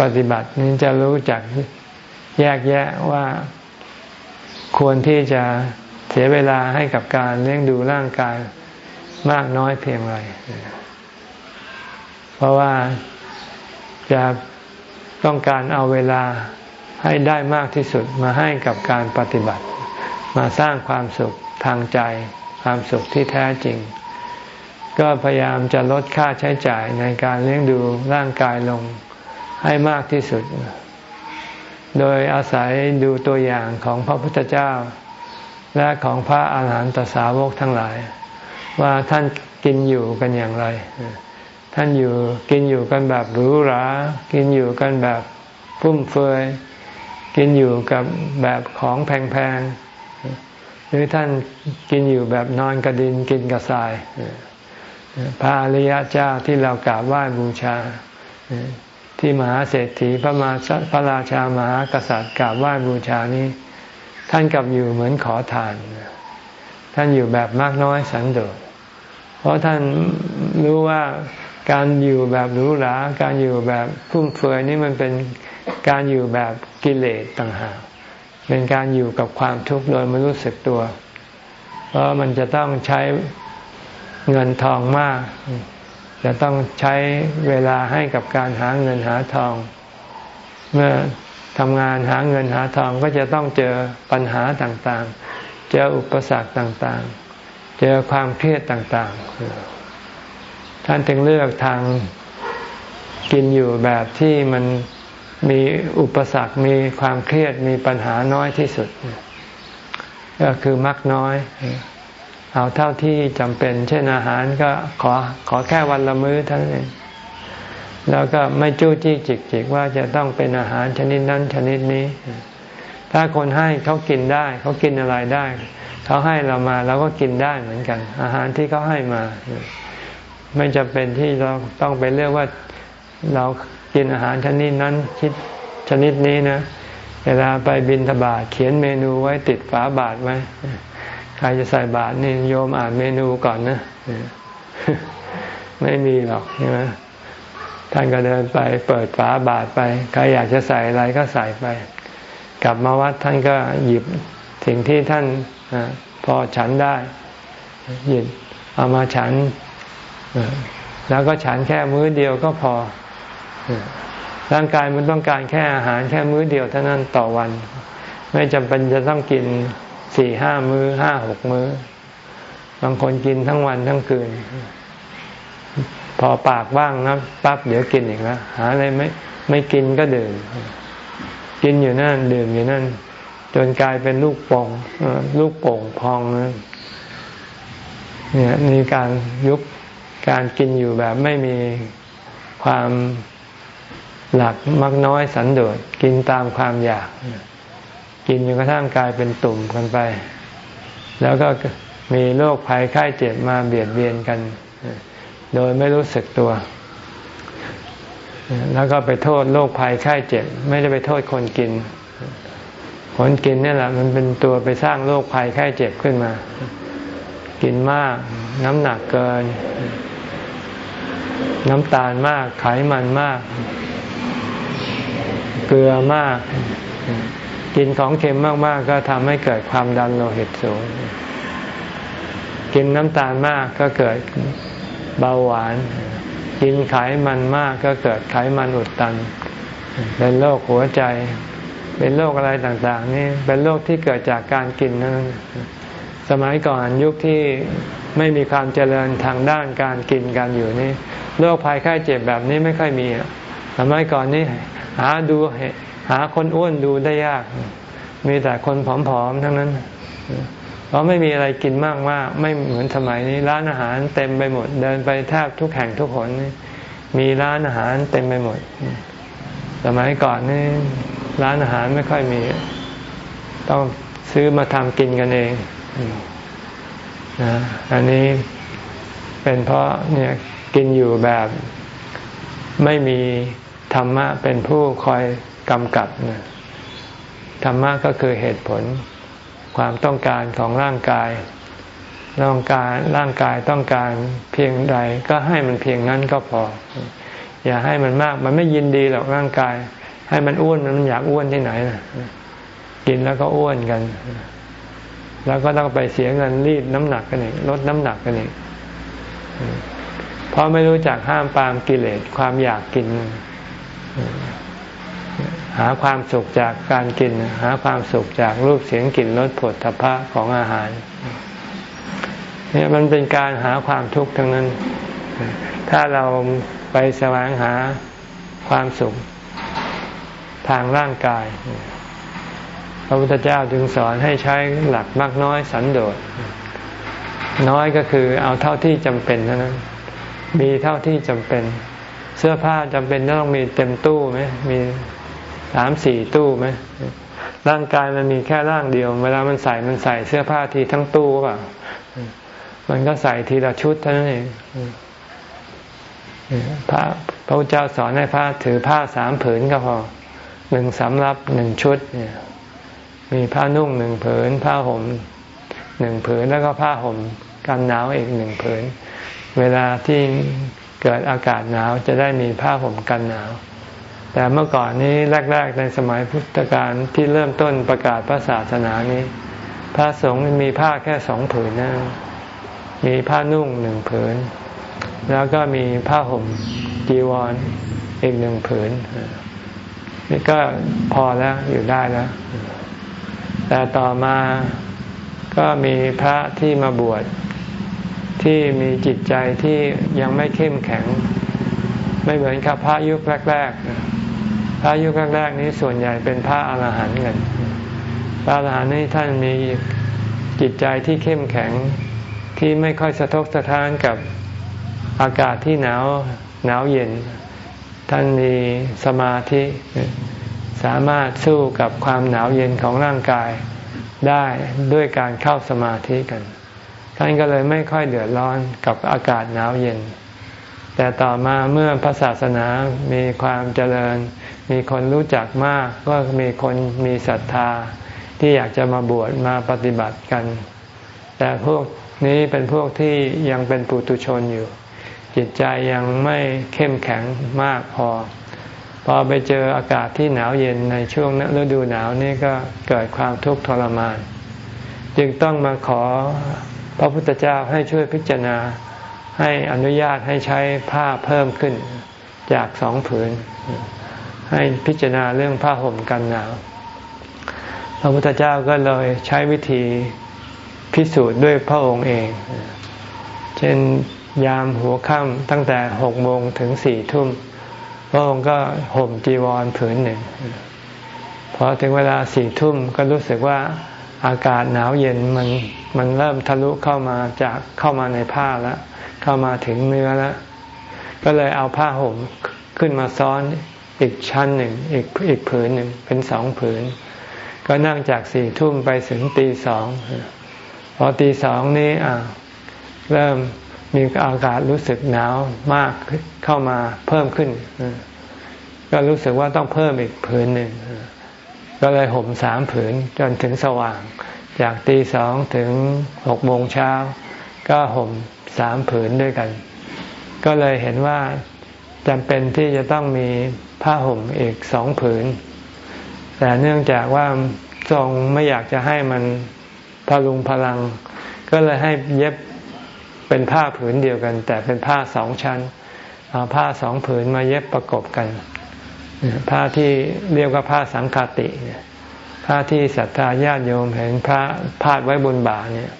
ปฏิบัตินี้จะรู้จัก แยกแยะว่าควรที่จะเสียเวลาให้กับการเลี้ยงดูร่างกายมากน้อยเพียงไร เพราะว่าจะต้องการเอาเวลาให้ได้มากที่สุดมาให้กับการปฏิบัติ มาสร้างความสุขทางใจ ความสุขที่แท้จริง ก็พยายามจะลดค่าใช้จ่ายในการเลี้ยงดูร่างกายลงให้มากที่สุด โดยอาศัยดูตัวอย่างของพระพุทธเจ้า และของพระอาหารหันตสาวกทั้งหลาย ว่าท่านกินอยู่กันอย่างไร ท่านอยู่กินอยู่กันแบบหรูหรา กินอยู่กันแบบฟุ่มเฟือยกินอยู่กับแบบของแพงๆหรือท่านกินอยู่แบบนอนกระดินกินกระสายพระอริยเจ้าที่เรากราบไหว้บูชา ที่มหาเศรษฐีพระมาพระราชามหากษัตริย์กราบไหว้บูชานี้ ท่านกับอยู่เหมือนขอทาน ท่านอยู่แบบมากน้อยสันโดษเพราะท่านรู้ว่าการอยู่แบบหรูหราการอยู่แบบฟุ่มเฟือยนี่มันเป็นการอยู่แบบกิเลสต่างหากเป็นการอยู่กับความทุกข์โดยไม่รู้สึกตัว เพราะมันจะต้องใช้เงินทองมาก จะต้องใช้เวลาให้กับการหาเงินหาทอง เมื่อทำงานหาเงินหาทองก็จะต้องเจอปัญหาต่างๆ เจออุปสรรคต่างๆ เจอความเครียดต่างๆ ท่านจึงเลือกทางกินอยู่แบบที่มันมีอุปสรรค มีความเครียด มีปัญหาน้อยที่สุด ก็คือมักน้อย เอาเท่าที่จำเป็น เช่นอาหารก็ขอขอแค่วันละมื้อเท่านั้นเองแล้วก็ไม่จู้จี้จิกจิกว่าจะต้องเป็นอาหารชนิดนั้นชนิดนี้ ถ้าคนให้เขากินได้ เขากินอะไรได้ เขาให้เรามาเราก็กินได้เหมือนกัน อาหารที่เขาให้มา ไม่จำเป็นที่เราต้องไปเลือกว่าเรากินอาหารชนิดนั้นคิดชนิดนี้นะ เวลาไปบินทบาทเขียนเมนูไว้ติดฝาบาทไว้ ใครจะใส่บาทนี่โยมอ่านเมนูก่อนนะไม่มีหรอกใช่ไหมท่านก็เดินไปเปิดฝาบาทไปใครอยากจะใส่อะไรก็ใส่ไป กลับมาวัดท่านก็หยิบสิ่งที่ท่านอพอฉันได้ หยิบเอามาฉันแล้วก็ฉันแค่มื้อเดียวก็พอร่างกายมันต้องการแค่อาหารแค่มื้อเดียวเท่านั้นต่อวัน ไม่จำเป็นจะต้องกิน สี่ห้ามือ้อห้าหกมือ้อ บางคนกินทั้งวันทั้งคืน พอปากว่างนะปั๊บเดี๋ยวกินอีกแล้วหาอะไรไม่ไม่กินก็ดื่ม กินอยู่นั่นดื่มอยู่นั่น จนกลายเป็นลูกป่งลูกโป่งพองนะเนี่ยมีการยุบการกินอยู่แบบไม่มีความหลักมักน้อยสันโดษกินตามความอยาก กินจนกระทั่งกลายเป็นตุ่มกันไป แล้วก็มีโรคภัยไข้เจ็บมาเบียดเบียนกัน โดยไม่รู้สึกตัว แล้วก็ไปโทษโรคภัยไข้เจ็บ ไม่ได้ไปโทษคนกิน คนกินนี่แหละ มันเป็นตัวไปสร้างโรคภัยไข้เจ็บขึ้นมา กินมาก น้ำหนักเกิน น้ำตาลมากไขมันมาก เกลือมาก กินของเค็มมากๆ ก็ทำให้เกิดความดันโลหิตสูง กินน้ำตาลมากก็เกิดเบาหวาน กินไขมันมากก็เกิดไขมันอุดตัน เป็นโรคหัวใจ เป็นโรคอะไรต่างๆ นี่เป็นโรคที่เกิดจากการกินนั้นสมัยก่อนยุคที่ไม่มีความเจริญทางด้านการกินการอยู่นี่โรคภัยไข้เจ็บแบบนี้ไม่ค่อยมีสมัยก่อนนี่หาดู หาคนอ้วนดูได้ยาก มีแต่คนผอมๆทั้งนั้นเพราะไม่มีอะไรกินมากมากไม่เหมือนสมัยนี้ร้านอาหารเต็มไปหมด เดินไปแทบทุกแห่งทุกคนมีร้านอาหารเต็มไปหมด สมัยก่อนนี่ร้านอาหารไม่ค่อยมี ต้องซื้อมาทำกินกันเองนะอันนี้เป็นเพราะเนี่ยกินอยู่แบบไม่มีธรรมะเป็นผู้คอย กำกับนะธรรมะก็คือเหตุผล ความต้องการของร่างกายร่างกายร่างกายต้องการเพียงใด ก็ให้มันเพียงนั้นก็พอ อย่าให้มันมากมันไม่ยินดีหรอกร่างกาย ให้มันอ้วนมันอยากอ้วนที่ไหนนะกินแล้วก็อ้วนกัน แล้วก็ต้องไปเสียเงินรีดน้ำหนักกันอีกลดน้ำหนักกันอีกเพราะไม่รู้จักห้ามปามกิเลสความอยากกิน หาความสุขจากการกิน หาความสุขจากรูปเสียงกลิ่นรสผลทพะของอาหารเนี่ยมันเป็นการหาความทุกข์ทั้งนั้น ถ้าเราไปแสวงหาความสุขทางร่างกาย พระพุทธเจ้าจึงสอนให้ใช้หลักมากน้อยสันโดษ น้อยก็คือเอาเท่าที่จำเป็นเท่านั้น มีเท่าที่จำเป็น เสื้อผ้าจำเป็นต้องมีเต็มตู้ไหมมี สามสี่ตู้ไหมร่างกายมันมีแค่ร่างเดียว เวลามันใส่มันใส่เสื้อผ้าทีทั้งตู้ป่ะมันก็ใส่ทีละชุดเท่านั้นเองพระพระพุทธเจ้าสอนให้พระถือผ้าสามผืนก็พอหนึ่งสำรับหนึ่งชุดเนี่ย มีผ้านุ่งหนึ่งผืน ผ้าห่มหนึ่งผืนแล้วก็ผ้าห่มกันหนาวอีกหนึ่งผืน เวลาที่เกิดอากาศหนาวจะได้มีผ้าห่มกันหนาว แต่เมื่อก่อนนี้แรก ๆ ในสมัยพุทธกาลที่เริ่มต้นประกาศพระศาสนานี้ พระสงฆ์มีผ้าแค่สองผืนนะมีผ้านุ่งหนึ่งผืน แล้วก็มีผ้าห่มจีวรอีกหนึ่งผืน นี่ก็พอแล้วอยู่ได้แล้ว แต่ต่อมาก็มีพระที่มาบวชที่มีจิตใจที่ยังไม่เข้มแข็ง ไม่เหมือนกับพระยุคแรกๆ พระยุคแรกๆนี้ส่วนใหญ่เป็นพระอาหารหันต์กัน พระอาหารหันต์นี้ท่านมีจิตใจที่เข้มแข็งที่ไม่ค่อยสะทกสะท้านกับอากาศที่หนาวหนาวเย็น ท่านมีสมาธิสามารถสู้กับความหนาวเย็นของร่างกายได้ด้วยการเข้าสมาธิกัน ท่านก็เลยไม่ค่อยเดือดร้อนกับอากาศหนาวเย็น แต่ต่อมาเมื่อพระศาสนามีความเจริญ มีคนรู้จักมาก ก็มีคนมีศรัทธา ที่อยากจะมาบวชมาปฏิบัติกัน แต่พวกนี้เป็นพวกที่ยังเป็นปุถุชนอยู่ จิตใจยังไม่เข้มแข็งมากพอ พอไปเจออากาศที่หนาวเย็นในช่วงฤดูหนาวนี่ก็เกิดความทุกข์ทรมาน จึงต้องมาขอพระพุทธเจ้าให้ช่วยพิจารณา ให้อนุญาตให้ใช้ผ้าเพิ่มขึ้นจากสองผืน ให้พิจารณาเรื่องผ้าห่มกันหนาว พระพุทธเจ้าก็เลยใช้วิธีพิสูจน์ด้วยพระองค์เอง เช่นยามหัวค่ำตั้งแต่หกโมงถึงสี่ทุ่ม พระองค์ก็ห่มจีวรผืนหนึ่ง พอถึงเวลาสี่ทุ่มก็รู้สึกว่าอากาศหนาวเย็นมันมันเริ่มทะลุเข้ามาจากเข้ามาในผ้าแล้ว เข้ามาถึงเนื้อแล้ว ก็เลยเอาผ้าห่มขึ้นมาซ้อนอีกชั้นหนึ่งอีกอีกผืนหนึ่งเป็นสองผืน ก็นั่งจากสี่ทุ่มไปถึงตีสองพอตีสองนี้อ่าเริ่มมีอากาศรู้สึกหนาวมากเข้ามาเพิ่มขึ้น ก็รู้สึกว่าต้องเพิ่มอีกผืนหนึ่งก็เลยห่มสามผืนจนถึงสว่าง จากตีสองถึงหกโมงเช้า ก็ห่ม สามผืนด้วยกัน ก็เลยเห็นว่าจำเป็นที่จะต้องมีผ้าห่มอีกสองผืน แต่เนื่องจากว่าทรงไม่อยากจะให้มันพลุงพลัง ก็เลยให้เย็บเป็นผ้าผืนเดียวกัน แต่เป็นผ้าสองชั้นเอาผ้าสองผืนมาเย็บประกบกัน ผ้าที่เรียกว่าผ้าสังคติผ้าที่ศรัทธาญาติโยมเห็นพระพาดไว้บนบ่าเนี่ย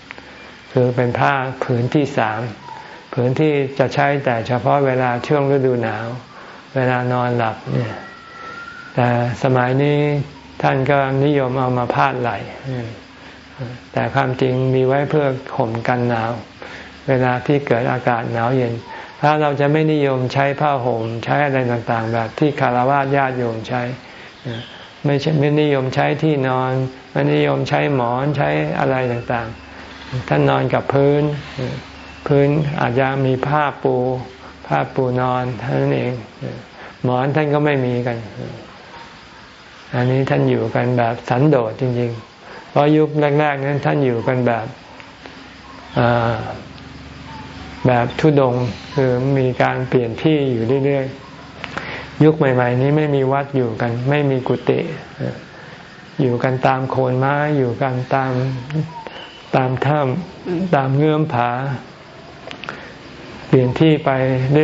คือเป็นผ้าผืนที่สามผืนที่จะใช้แต่เฉพาะเวลาช่วงฤดูหนาว เวลานอนหลับเนี่ยแต่สมัยนี้ท่านก็นิยมเอามาพาดไหลแต่ความจริงมีไว้เพื่อข่มกันหนาว เวลาที่เกิดอากาศหนาวเย็น ถ้าเราจะไม่นิยมใช้ผ้าห่มใช้อะไรต่างๆ แบบที่คารวะญาติโยมใช้ไม่ไม่นิยมใช้ที่นอน ไม่นิยมใช้หมอนใช้อะไรต่างๆ ท่านนอนกับพื้น พื้นอาจจะมีผ้าปูผ้าปูนอนเท่านั้นเอง หมอนท่านก็ไม่มีกัน อันนี้ท่านอยู่กันแบบสันโดษจริงๆ เพราะยุคแรกๆนั้นท่านอยู่กันแบบแบบทุดงคือมีการเปลี่ยนที่อยู่เรื่อยๆ ยุคใหม่ ๆ นี้ไม่มีวัดอยู่กัน ไม่มีกุฏิอยู่กันตามโคนไม้อยู่กันตาม ตามถ้ำตามเงื่อมผา เปลี่ยนที่ไป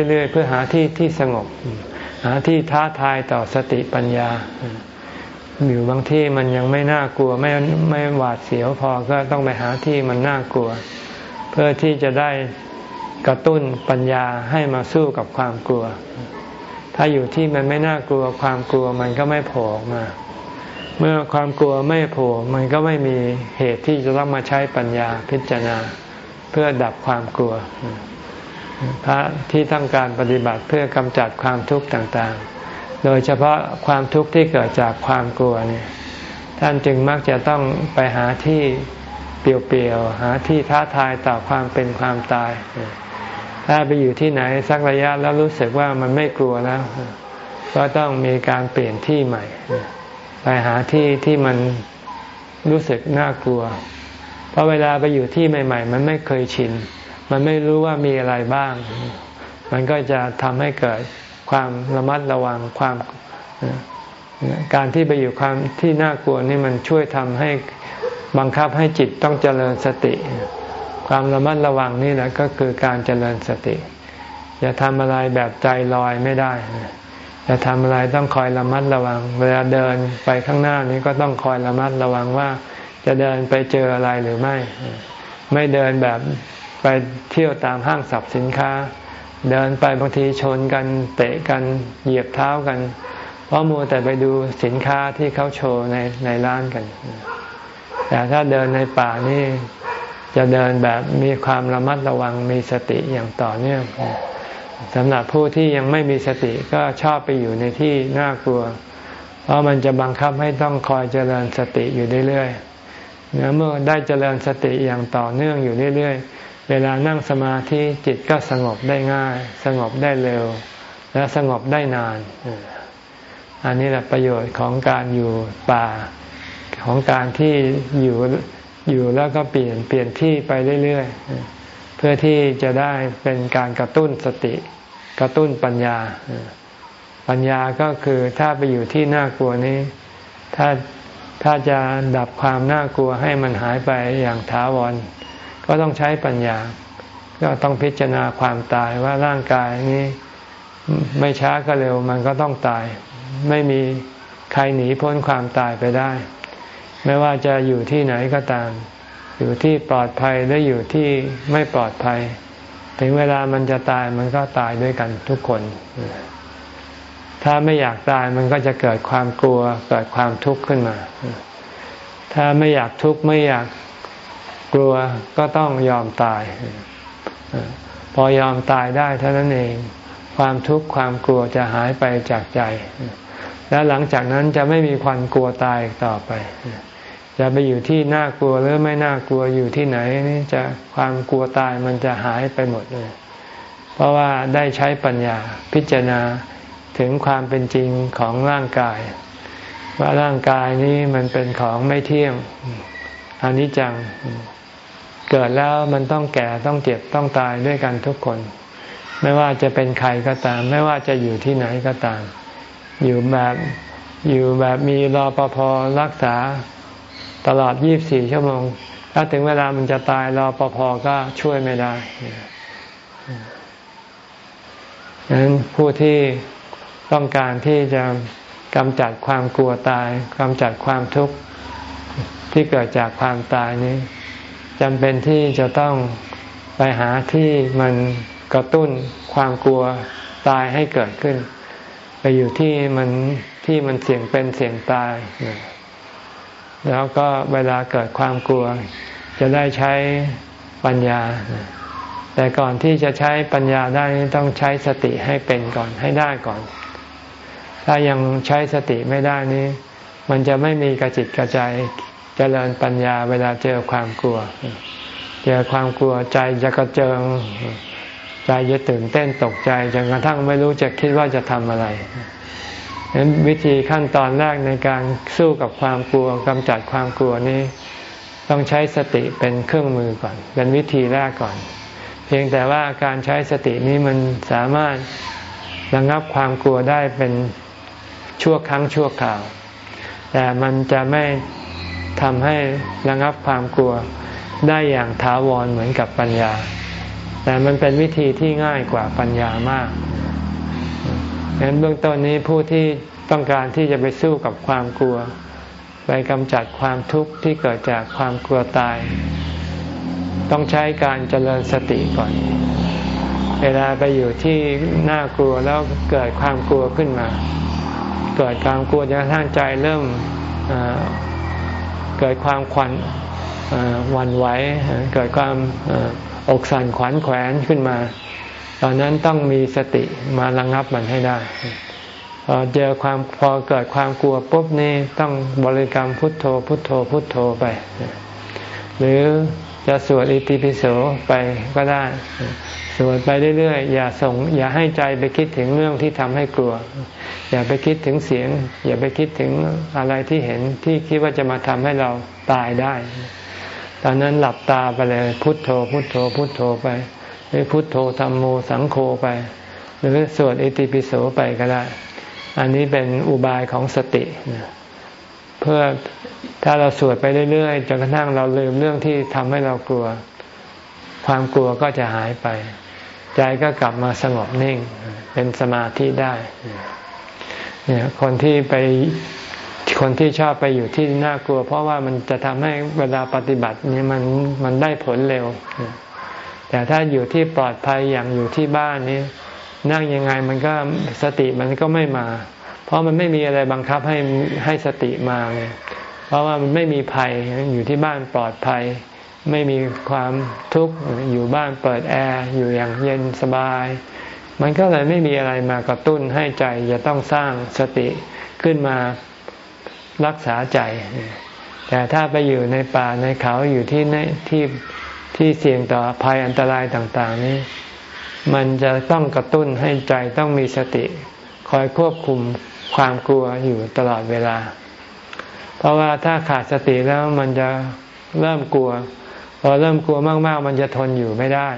เรื่อย ๆ เพื่อหาที่ที่สงบ หาที่ท้าทายต่อสติปัญญาอยู่บางที่มันยังไม่น่ากลัวไม่ไม่หวาดเสียวพอก็ต้องไปหาที่มันน่ากลัว เพื่อที่จะได้กระตุ้นปัญญาให้มาสู้กับความกลัว ถ้าอยู่ที่มันไม่น่ากลัวความกลัวมันก็ไม่โผล่มา เมื่อความกลัวไม่โผล่มันก็ไม่มีเหตุที่จะต้องมาใช้ปัญญาพิจารณาเพื่อดับความกลัว พระที่ต้องการปฏิบัติเพื่อกำจัดความทุกข์ต่างๆ โดยเฉพาะความทุกข์ที่เกิดจากความกลัวเนี่ยท่านจึงมักจะต้องไปหาที่เปลี่ยวๆหาที่ท้าทายต่อความเป็นความตาย ถ้าไปอยู่ที่ไหนสักระยะแล้วรู้สึกว่ามันไม่กลัวแล้ว ก็ต้องมีการเปลี่ยนที่ใหม่ ไปหาที่ที่มันรู้สึกน่ากลัว เพราะเวลาไปอยู่ที่ใหม่ ๆ มันไม่เคยชิน มันไม่รู้ว่ามีอะไรบ้าง มันก็จะทำให้เกิดความระมัดระวังความการที่ไปอยู่ความที่น่ากลัวนี่มันช่วยทำให้บังคับให้จิตต้องเจริญสติ ความระมัดระวังนี่แหละก็คือการเจริญสติ อย่าทำอะไรแบบใจลอยไม่ได้ อย่าทำอะไรต้องคอยระมัดระวัง เวลาเดินไปข้างหน้านี้ก็ต้องคอยระมัดระวังว่า จะเดินไปเจออะไรหรือไม่ ไม่เดินแบบไปเที่ยวตามห้างสับสินค้า เดินไปบางทีชนกันเตะกันเหยียบเท้ากัน เพราะมัวแต่ไปดูสินค้าที่เขาโชว์ในในร้านกัน แต่ถ้าเดินในป่านี่จะเดินแบบมีความระมัดระวังมีสติอย่างต่อเนื่อง สำหรับผู้ที่ยังไม่มีสติก็ชอบไปอยู่ในที่น่ากลัว เพราะมันจะบังคับให้ต้องคอยเจริญสติอยู่เรื่อยๆเมื่อได้เจริญสติอย่างต่อเนื่องอยู่เรื่อยๆ เวลานั่งสมาธิจิตก็สงบได้ง่าย สงบได้เร็ว และสงบได้นาน อันนี้แหละประโยชน์ของการอยู่ป่าของการที่อยู่อยู่แล้วก็เปลี่ยนเปลี่ยนที่ไปเรื่อยๆ เพื่อที่จะได้เป็นการกระตุ้นสติ กระตุ้นปัญญา ปัญญาก็คือถ้าไปอยู่ที่น่ากลัวนี้ ถ้าถ้าจะดับความน่ากลัวให้มันหายไปอย่างถาวร ก็ต้องใช้ปัญญา ก็ต้องพิจารณาความตายว่าร่างกายนี้ไม่ช้าก็เร็วมันก็ต้องตาย ไม่มีใครหนีพ้นความตายไปได้ ไม่ว่าจะอยู่ที่ไหนก็ตาม อยู่ที่ปลอดภัยหรืออยู่ที่ไม่ปลอดภัย ถึงเวลามันจะตายมันก็ตายด้วยกันทุกคน ถ้าไม่อยากตายมันก็จะเกิดความกลัวเกิดความทุกข์ขึ้นมา ถ้าไม่อยากทุกข์ไม่อยากกลัวก็ต้องยอมตาย พอยอมตายได้เท่านั้นเอง ความทุกข์ความกลัวจะหายไปจากใจ แล้วหลังจากนั้นจะไม่มีความกลัวตายต่อไป จะไปอยู่ที่น่ากลัวหรือไม่น่ากลัวอยู่ที่ไหนนี่จะความกลัวตายมันจะหายไปหมดเลย เพราะว่าได้ใช้ปัญญาพิจารณาถึงความเป็นจริงของร่างกาย ว่าร่างกายนี้มันเป็นของไม่เที่ยงอันิจจังเกิดแล้วมันต้องแก่ต้องเจ็บต้องตายด้วยกันทุกคน ไม่ว่าจะเป็นใครก็ตาม ไม่ว่าจะอยู่ที่ไหนก็ตาม อยู่แบบอยู่แบบมีรอปภรักษา ตลอด 24 ชั่วโมง ถ้าถึงเวลามันจะตายรอปภก็ช่วยไม่ได้ดังนั้นผู้ที่ต้องการที่จะกำจัดความกลัวตายกำจัดความทุกข์ที่เกิดจากความตายนี้จำเป็นที่จะต้องไปหาที่มันกระตุ้นความกลัวตายให้เกิดขึ้น ไปอยู่ที่มันที่มันเสี่ยงเป็นเสี่ยงตาย แล้วก็เวลาเกิดความกลัว จะได้ใช้ปัญญา แต่ก่อนที่จะใช้ปัญญาได้ต้องใช้สติให้เป็นก่อนให้ได้ก่อน ถ้ายังใช้สติไม่ได้นี้ มันจะไม่มีกระจิตกระใจเจริญปัญญาเวลาเจอความกลัว เจอความกลัวใจจะกระเจิงใจจะตื่นเต้นตกใจจนกระทั่งไม่รู้จะคิดว่าจะทำอะไร นั้นวิธีขั้นตอนแรกในการสู้กับความกลัวกำจัดความกลัวนี้ ต้องใช้สติเป็นเครื่องมือก่อน เป็นวิธีแรกก่อน เพียงแต่ว่าการใช้สตินี้มันสามารถระงับความกลัวได้เป็นชั่วครั้งชั่วคราว แต่มันจะไม่ทำให้ระงับความกลัวได้อย่างถาวรเหมือนกับปัญญา แต่มันเป็นวิธีที่ง่ายกว่าปัญญามาก ดังนั้นเบื้องต้นนี้ผู้ที่ต้องการที่จะไปสู้กับความกลัว ไปกำจัดความทุกข์ที่เกิดจากความกลัวตาย ต้องใช้การเจริญสติก่อน เวลาไปอยู่ที่น่ากลัวแล้วเกิดความกลัวขึ้นมา เกิดความกลัวจนกระทั่งใจเริ่มเกิดความควันวันไหวเกิดความอกสั่นขวัญแขวนขึ้นมา ตอนนั้นต้องมีสติมาระงงับมันให้ได้พอเจอความพอเกิดความกลัวปุ๊บนี่ต้องบริกรรมพุทโธ พุทโธ พุทโธไป หรือจะสวดอิติปิโสไปก็ได้ สวดไปเรื่อยๆ อย่าส่ง อย่าให้ใจไปคิดถึงเรื่องที่ทำให้กลัว อย่าไปคิดถึงเสียง อย่าไปคิดถึงอะไรที่เห็นที่คิดว่าจะมาทำให้เราตายได้ ตอนนั้นหลับตาไปเลย พุทโธ พุทโธ พุทโธไป หรือพุทโธธรรมโมสังโฆไป หรือสวดอิติปิโสไปก็ได้ อันนี้เป็นอุบายของสติ เพื่อถ้าเราสวดไปเรื่อยๆจนกระทั่งเราลืมเรื่องที่ทำให้เรากลัว ความกลัวก็จะหายไป ใจก็กลับมาสงบนิ่ง เป็นสมาธิได้เนี่ยคนที่ไปคนที่ชอบไปอยู่ที่น่ากลัว เพราะว่ามันจะทำให้เวลาปฏิบัตินี้มันมันได้ผลเร็ว แต่ถ้าอยู่ที่ปลอดภัยอย่างอยู่ที่บ้านนี้ นั่งยังไงมันก็สติมันก็ไม่มา เพราะมันไม่มีอะไรบังคับให้ให้สติมาไงเพราะว่ามันไม่มีภัยอยู่ที่บ้านปลอดภัย ไม่มีความทุกข์อยู่บ้านเปิดแอร์อยู่อย่างเย็นสบาย มันก็เลยไม่มีอะไรมากระตุ้นให้ใจจะต้องสร้างสติขึ้นมารักษาใจ แต่ถ้าไปอยู่ในป่าในเขาอยู่ที่ที่ ที่เสี่ยงต่อภัยอันตรายต่างๆ นี้ มันจะต้องกระตุ้นให้ใจต้องมีสติ คอยควบคุมความกลัวอยู่ตลอดเวลา เพราะว่าถ้าขาดสติแล้วมันจะเริ่มกลัว พอเริ่มกลัวมากๆ มันจะทนอยู่ไม่ได้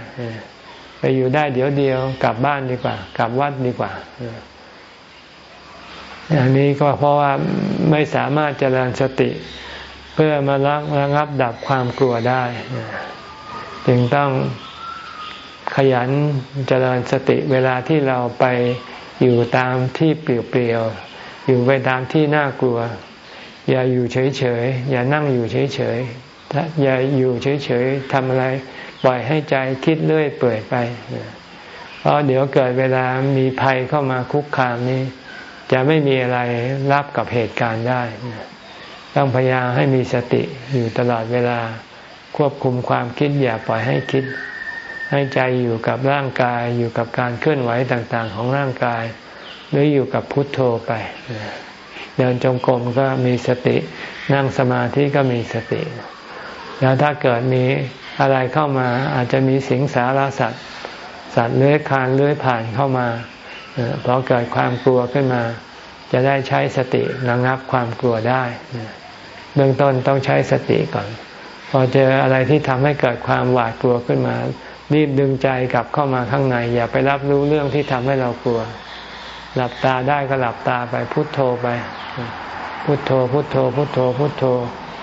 ไปอยู่ได้เดี๋ยวเดียวกลับบ้านดีกว่า กลับวัดดีกว่าอันนี้ก็เพราะว่าไม่สามารถเจริญสติ เพื่อมาระระงับดับความกลัวได้ จึงต้องขยันเจริญสติเวลาที่เราไปอยู่ตามที่เปลี่ยวๆ อยู่ไปตามที่น่ากลัว อย่าอยู่เฉยๆ อย่านั่งอยู่เฉยๆ อย่าอยู่เฉยๆทำอะไร ปล่อยให้ใจคิดเรื่อยเปื่อยไป เพราะเดี๋ยวเกิดเวลามีภัยเข้ามาคุกคามนี้ จะไม่มีอะไรรับกับเหตุการณ์ได้ ต้องพยายามให้มีสติอยู่ตลอดเวลา ควบคุมความคิดอย่าปล่อยให้คิด ให้ใจอยู่กับร่างกาย อยู่กับการเคลื่อนไหวต่างๆ ของร่างกาย หรืออยู่กับพุทโธไป เดินจงกรมก็มีสติ นั่งสมาธิก็มีสติ แล้วถ้าเกิดมีอะไรเข้ามาอาจจะมีสิงสารสัตว์สัตว์เลื้อยคานเลื้อยผ่านเข้ามาพอเกิดความกลัวขึ้นมา จะได้ใช้สติระงับความกลัวได้เบื้องต้นต้องใช้สติก่อน พอเจออะไรที่ทำให้เกิดความหวาดกลัวขึ้นมา รีบดึงใจกลับเข้ามาข้างใน อย่าไปรับรู้เรื่องที่ทำให้เรากลัว หลับตาได้ก็หลับตาไปพุโทโธไป พุโทโธ พุโทโธ พุโทโธ พุโทโธ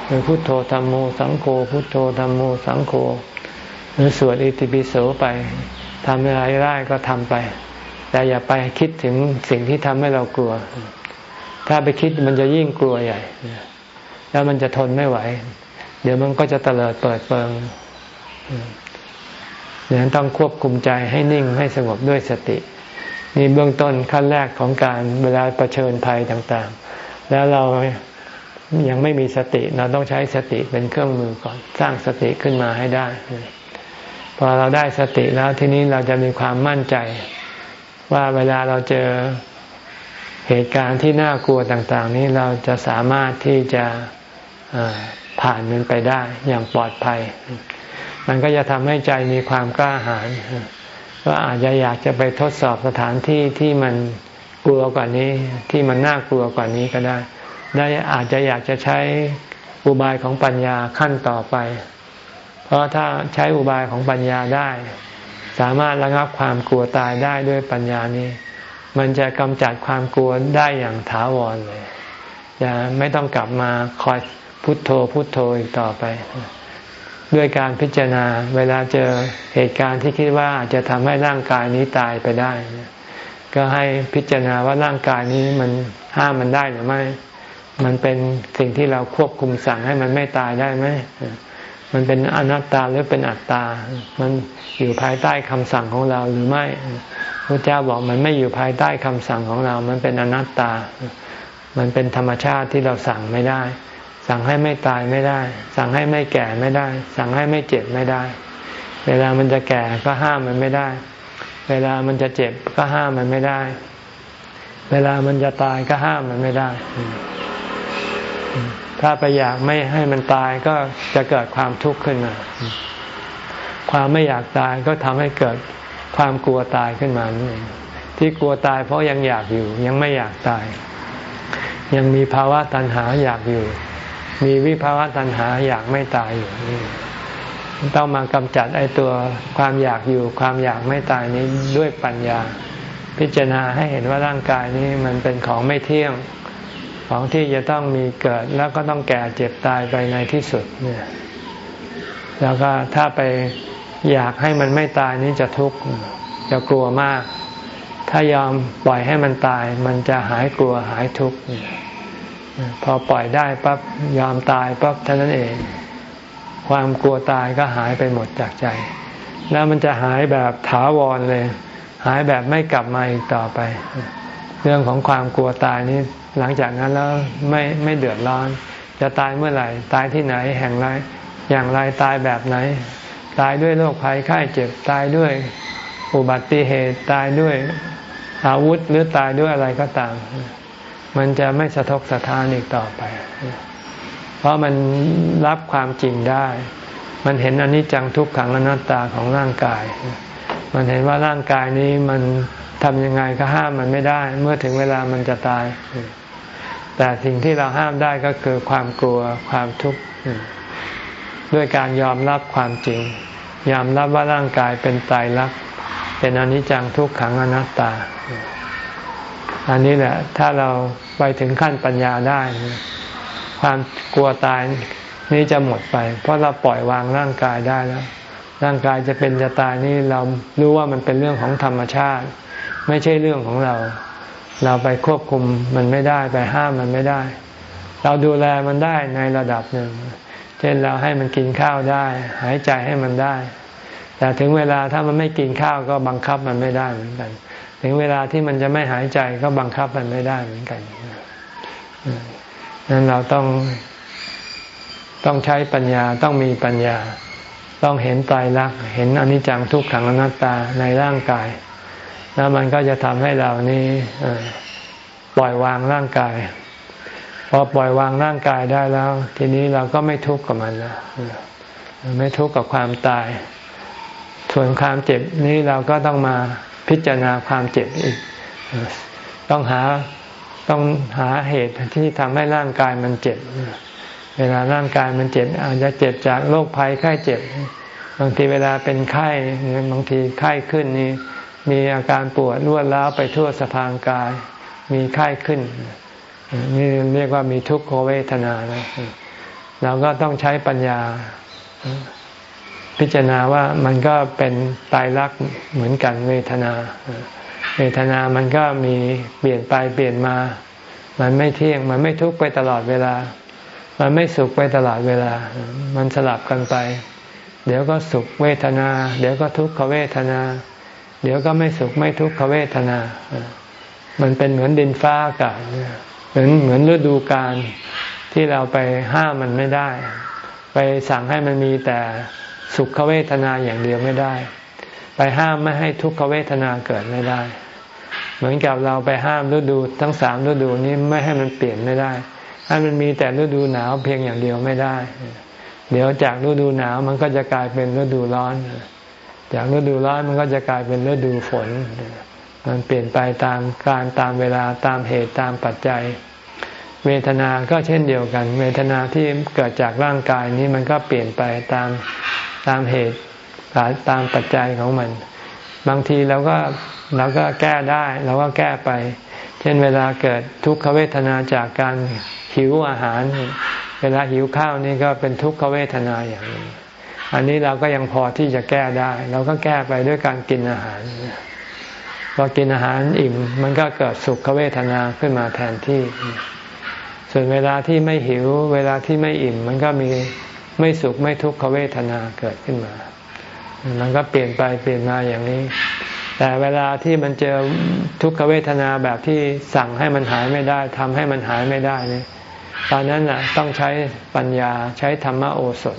หรือพุโทโธธรรมโมสังโฆพุโทโธธรรมโมสังโฆหรือสวดอิติปิโสไปทำอะไรได้ก็ทำไป แต่อย่าไปคิดถึงสิ่งที่ทำให้เรากลัว ถ้าไปคิดมันจะยิ่งกลัวใหญ่ แล้วมันจะทนไม่ไหว เดี๋ยวมันก็จะเตลิดเปิดเปิงดังนั้นต้องควบคุมใจให้นิ่งให้สงบด้วยสติ นี่เบื้องต้นขั้นแรกของการเวลาประชิญภัยต่างๆ แล้วเรายังไม่มีสติ เราต้องใช้สติเป็นเครื่องมือก่อนสร้างสติขึ้นมาให้ได้ พอเราได้สติแล้วทีนี้เราจะมีความมั่นใจ ว่าเวลาเราเจอเหตุการณ์ที่น่ากลัวต่าง ๆ นี้เราจะสามารถที่จะ ผ่านมันไปได้อย่างปลอดภัย มันก็จะทำให้ใจมีความกล้าหาญว่าอาจจะอยากจะไปทดสอบสถานที่ที่มันกลัวกว่านี้ ที่มันน่ากลัวกว่านี้ก็ได้ ได้อาจจะอยากจะใช้อุบายของปัญญาขั้นต่อไป เพราะถ้าใช้อุบายของปัญญาได้ สามารถระงับความกลัวตายได้ด้วยปัญญานี้ มันจะกำจัดความกลัวได้อย่างถาวรเลยจะไม่ต้องกลับมาคอย พุทโธพุทโธอีกต่อไป ด้วยการพิจารณาเวลาเจอเหตุการณ์ที่คิดว่าอาจจะทำให้ร่างกายนี้ตายไปได้ ก็ให้พิจารณาว่าร่างกายนี้มันห้ามมันได้หรือไม่ มันเป็นสิ่งที่เราควบคุมสั่งให้มันไม่ตายได้ไหมมันเป็นอนัตตาหรือเป็นอัตตา มันอยู่ภายใต้คำสั่งของเราหรือไม่พระเจ้าบอกมันไม่อยู่ภายใต้คำสั่งของเรา มันเป็นอนัตตา มันเป็นธรรมชาติที่เราสั่งไม่ได้ สั่งให้ไม่ตายไม่ได้ สั่งให้ไม่แก่ไม่ได้ สั่งให้ไม่เจ็บไม่ได้ เวลามันจะแก่ก็ห้ามมันไม่ได้ เวลามันจะเจ็บก็ห้ามมันไม่ได้ เวลามันจะตายก็ห้ามมันไม่ได้ ถ้าไปอยากไม่ให้มันตายก็จะเกิดความทุกข์ขึ้นมา ความไม่อยากตายก็ทำให้เกิดความกลัวตายขึ้นมานี่นเองที่กลัวตายเพราะยังอยากอยู่ ยังไม่อยากตาย ยังมีภาวะตัณหาอยากอยู่ มีวิภาวะตัณหาอยากไม่ตายอยู่นี่ต้องมากำจัดไอ้ตัวความอยากอยู่ความอยากไม่ตายนี้ด้วยปัญญา พิจารณาให้เห็นว่าร่างกายนี้มันเป็นของไม่เที่ยงของที่จะต้องมีเกิดแล้วก็ต้องแก่เจ็บตายไปในที่สุดเนี่ยแล้วก็ถ้าไปอยากให้มันไม่ตายนี้จะทุกข์จะกลัวมาก ถ้ายอมปล่อยให้มันตาย มันจะหายกลัวหายทุกข์ พอปล่อยได้ปั๊บยอมตายปั๊บเท่านั้นเอง ความกลัวตายก็หายไปหมดจากใจ แล้วมันจะหายแบบถาวรเลย หายแบบไม่กลับมาอีกต่อไป เรื่องของความกลัวตายนี้หลังจากนั้นแล้วไม่ไม่เดือดร้อน จะตายเมื่อไหร่ ตายที่ไหนแห่งไรอย่างไรตายแบบไหน ตายด้วยโรคภัยไข้เจ็บตายด้วยอุบัติเหตุตายด้วยอาวุธหรือตายด้วยอะไรก็ตาม มันจะไม่สะทกสะท้านอีกต่อไป เพราะมันรับความจริงได้ มันเห็นอนิจจังทุกขังอนัตตาของร่างกาย มันเห็นว่าร่างกายนี้มันทำยังไงก็ห้ามมันไม่ได้ เมื่อถึงเวลามันจะตาย แต่สิ่งที่เราห้ามได้ก็คือความกลัวความทุกข์ด้วยการยอมรับความจริง ยอมรับว่าร่างกายเป็นตายรัก เป็นอนิจจังทุกขังอนัตตา อันนี้แหละถ้าเราไปถึงขั้นปัญญาได้ ความกลัวตายนี้จะหมดไป เพราะเราปล่อยวางร่างกายได้แล้ว ร่างกายจะเป็นจะตายนี่เรารู้ว่ามันเป็นเรื่องของธรรมชาติ ไม่ใช่เรื่องของเรา เราไปควบคุมมันไม่ได้ไปห้ามมันไม่ได้ เราดูแลมันได้ในระดับหนึ่ง เช่นเราให้มันกินข้าวได้ หายใจให้มันได้ แต่ถึงเวลาถ้ามันไม่กินข้าวก็บังคับมันไม่ได้เหมือนกัน ถึงเวลาที่มันจะไม่หายใจก็บังคับมันไม่ได้เหมือนกันนั้นเราต้องต้องใช้ปัญญาต้องมีปัญญา ต้องเห็นตายรักเห็นอนิจจังทุกขังอนัตตาในร่างกาย แล้วมันก็จะทำให้เรานี้ปล่อยวางร่างกายพอปล่อยวางร่างกายได้แล้ว ทีนี้เราก็ไม่ทุกข์กับมันแล้วไม่ทุกข์กับความตาย ส่วนความเจ็บนี้เราก็ต้องมา พิจารณาความเจ็บอีก ต้องหาต้องหาเหตุที่ทำให้ร่างกายมันเจ็บ เวลาร่างกายมันเจ็บ อาจจะเจ็บจากโรคภัยไข้เจ็บ บางทีเวลาเป็นไข้บางทีไข้ขึ้นนี่มีอาการปวดรวดร้าวไปทั่วสะพางกาย มีไข้ขึ้น นี่เรียกว่ามีทุกขเวทนานะเราก็ต้องใช้ปัญญา พิจารณาว่ามันก็เป็นตายรักเหมือนกันเวทนา เวทนามันก็มีเปลี่ยนไปเปลี่ยนมา มันไม่เที่ยง มันไม่ทุกข์ไปตลอดเวลา มันไม่สุขไปตลอดเวลา มันสลับกันไป เดี๋ยวก็สุขเวทนา เดี๋ยวก็ทุกขเวทนา เดี๋ยวก็ไม่สุขไม่ทุกขเวทนา มันเป็นเหมือนดินฟ้าอากาศเหมือนเหมือนฤดูกาลที่เราไปห้ามมันไม่ได้ ไปสั่งให้มันมีแต่ สุขเวทนาอย่างเดียวไม่ได้ ไปห้ามไม่ให้ทุกขเวทนาเกิดไม่ได้ เหมือนกับเราไปห้ามฤดูทั้งสามฤดูนี้ไม่ให้มันเปลี่ยนไม่ได้ ให้มันมีแต่ฤดูหนาวเพียงอย่างเดียวไม่ได้ เดี๋ยวจากฤดูหนาวมันก็จะกลายเป็นฤดูร้อน จากฤดูร้อนมันก็จะกลายเป็นฤดูฝน มันเปลี่ยนไปตามการตามเวลาตามเหตุตามปัจจัยเวทนาก็เช่นเดียวกัน เวทนาที่เกิดจากร่างกายนี้มันก็เปลี่ยนไปตาม ตามเหตุตามปัจจัยของมัน บางทีเราก็เราก็แก้ได้เราก็แก้ไป เช่นเวลาเกิดทุกขเวทนาจากการหิวอาหาร เวลาหิวข้าวนี่ก็เป็นทุกขเวทนาอย่างนี้อันนี้เราก็ยังพอที่จะแก้ได้ เราก็แก้ไปด้วยการกินอาหารพอกินอาหารอิ่ม มันก็เกิดสุขเวทนาขึ้นมาแทนที่ ส่วนเวลาที่ไม่หิว เวลาที่ไม่อิ่ม มันก็มี ไม่สุขไม่ทุกขเวทนาเกิดขึ้นมามันก็เปลี่ยนไปเปลี่ยนมาอย่างนี้ แต่เวลาที่มันเจอทุกขเวทนาแบบที่สั่งให้มันหายไม่ได้ทำให้มันหายไม่ได้นี่ตอนนั้นน่ะต้องใช้ปัญญาใช้ธรรมโอสถ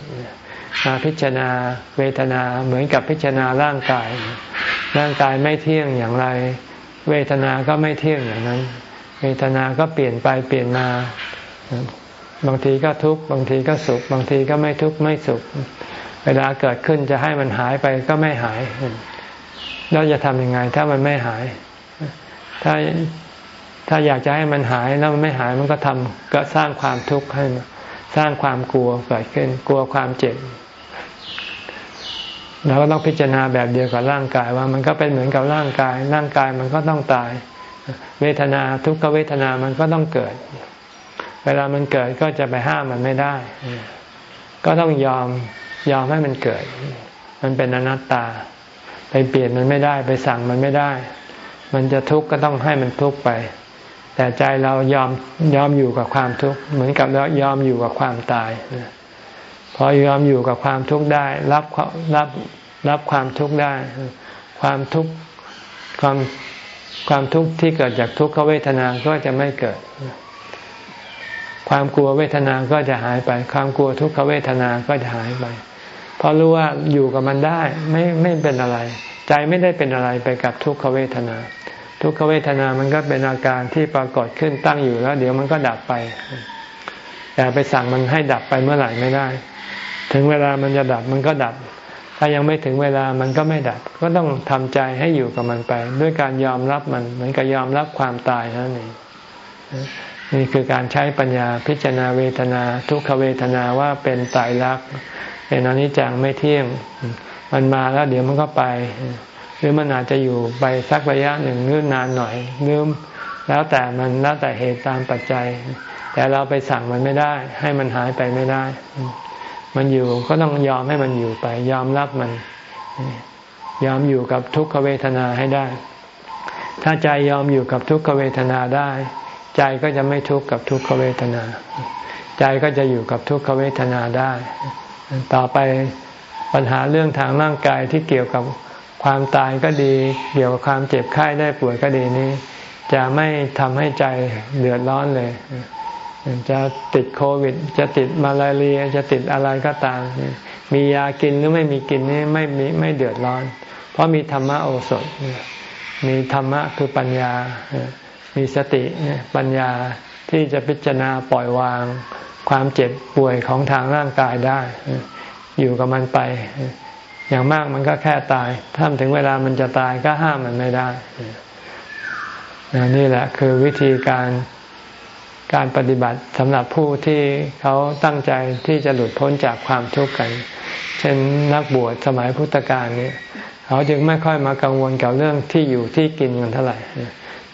มาพิจารณาเวทนาเหมือนกับพิจารณาร่างกาย ร่างกายไม่เที่ยงอย่างไร เวทนาก็ไม่เที่ยงอย่างนั้น เวทนาก็เปลี่ยนไปเปลี่ยนมา บางทีก็ทุกข์บางทีก็สุข บางทีก็ไม่ทุกข์ไม่สุข เวลาเกิดขึ้นจะให้มันหายไปก็ไม่หายเราจะทำยังไง ถ้ามันไม่หาย ถ้าถ้าอยากจะให้มันหายแล้วมันไม่หายมันก็ทำก็สร้างความทุกข์ให้สร้างความกลัวเกิดขึ้น กลัวความเจ็บเราก็ต้องพิจารณาแบบเดียวกับร่างกายว่ามันก็เป็นเหมือนกับร่างกาย ร่างกายมันก็ต้องตาย เวทนาทุกขเวทนามันก็ต้องเกิด เวลามันเกิดก็จะไปห้ามมันไม่ได้ ก็ต้องยอมยอมให้มันเกิด มันเป็นอนัตตา ไปเปลี่ยนมันไม่ได้ ไปสั่งมันไม่ได้ มันจะทุกข์ก็ต้องให้มันทุกข์ไป แต่ใจเรายอมยอมอยู่กับความทุกข์เหมือนกับเรายอมอยู่กับความตายพอยอมอยู่กับความทุกข์ได้ รับรับรับความทุกข์ได้ ความทุกข์ความความทุกข์ที่เกิดจากทุกขเวทนาก็จะไม่เกิด ความกลัวเวทนาก็จะหายไป ความกลัวทุกขเวทนาก็จะหายไป เพราะรู้ว่าอยู่กับมันได้ไม่ไม่เป็นอะไร ใจไม่ได้เป็นอะไรไปกับทุกขเวทนา ทุกขเวทนามันก็เป็นอาการที่ปรากฏขึ้นตั้งอยู่แล้ว เดี๋ยวมันก็ดับไป แต่ไปสั่งมันให้ดับไปเมื่อไหร่ไม่ได้ ถึงเวลามันจะดับมันก็ดับ ถ้ายังไม่ถึงเวลามันก็ไม่ดับ ก็ต้องทำใจให้อยู่กับมันไป ด้วยการยอมรับมันเหมือนกับยอมรับความตายนั่นเอง นี่คือการใช้ปัญญาพิจารณาเวทนา ทุกขเวทนาว่าเป็นตายรักเป็นอนิจจังไม่เที่ยง มันมาแล้วเดี๋ยวมันก็ไป หรือมันอาจจะอยู่ไปสักระยะหนึ่งหรือนานหน่อยหรือแล้วแต่มันแล้วแต่เหตุตามปัจจัย แต่เราไปสั่งมันไม่ได้ ให้มันหายไปไม่ได้ มันอยู่ก็ต้องยอมให้มันอยู่ไป ยอมรับมัน ยอมอยู่กับทุกขเวทนาให้ได้ ถ้าใจยอมอยู่กับทุกขเวทนาได้ ใจก็จะไม่ทุกข์กับทุกขเวทนา ใจก็จะอยู่กับทุกขเวทนาได้ ต่อไปปัญหาเรื่องทางร่างกายที่เกี่ยวกับความตายก็ดี เกี่ยวกับความเจ็บไข้ได้ป่วยก็ดีนี้ จะไม่ทำให้ใจเดือดร้อนเลย จะติดโควิด จะติดมาลาเรีย จะติดอะไรก็ตาม มียากินหรือไม่มีกินนี่ไม่มีไม่เดือดร้อน เพราะมีธรรมะโอสถ มีธรรมะคือปัญญา มีสติปัญญาที่จะพิจารณาปล่อยวางความเจ็บป่วยของทางร่างกายได้ อยู่กับมันไป อย่างมากมันก็แค่ตาย ถ้าถึงเวลามันจะตายก็ห้ามมันไม่ได้นี่แหละคือวิธีการการปฏิบัติสำหรับผู้ที่เขาตั้งใจที่จะหลุดพ้นจากความทุกข์กัน เช่นนักบวชสมัยพุทธกาลนี้เขาจึงไม่ค่อยมากังวลกับเรื่องที่อยู่ที่กินกันเท่าไหร่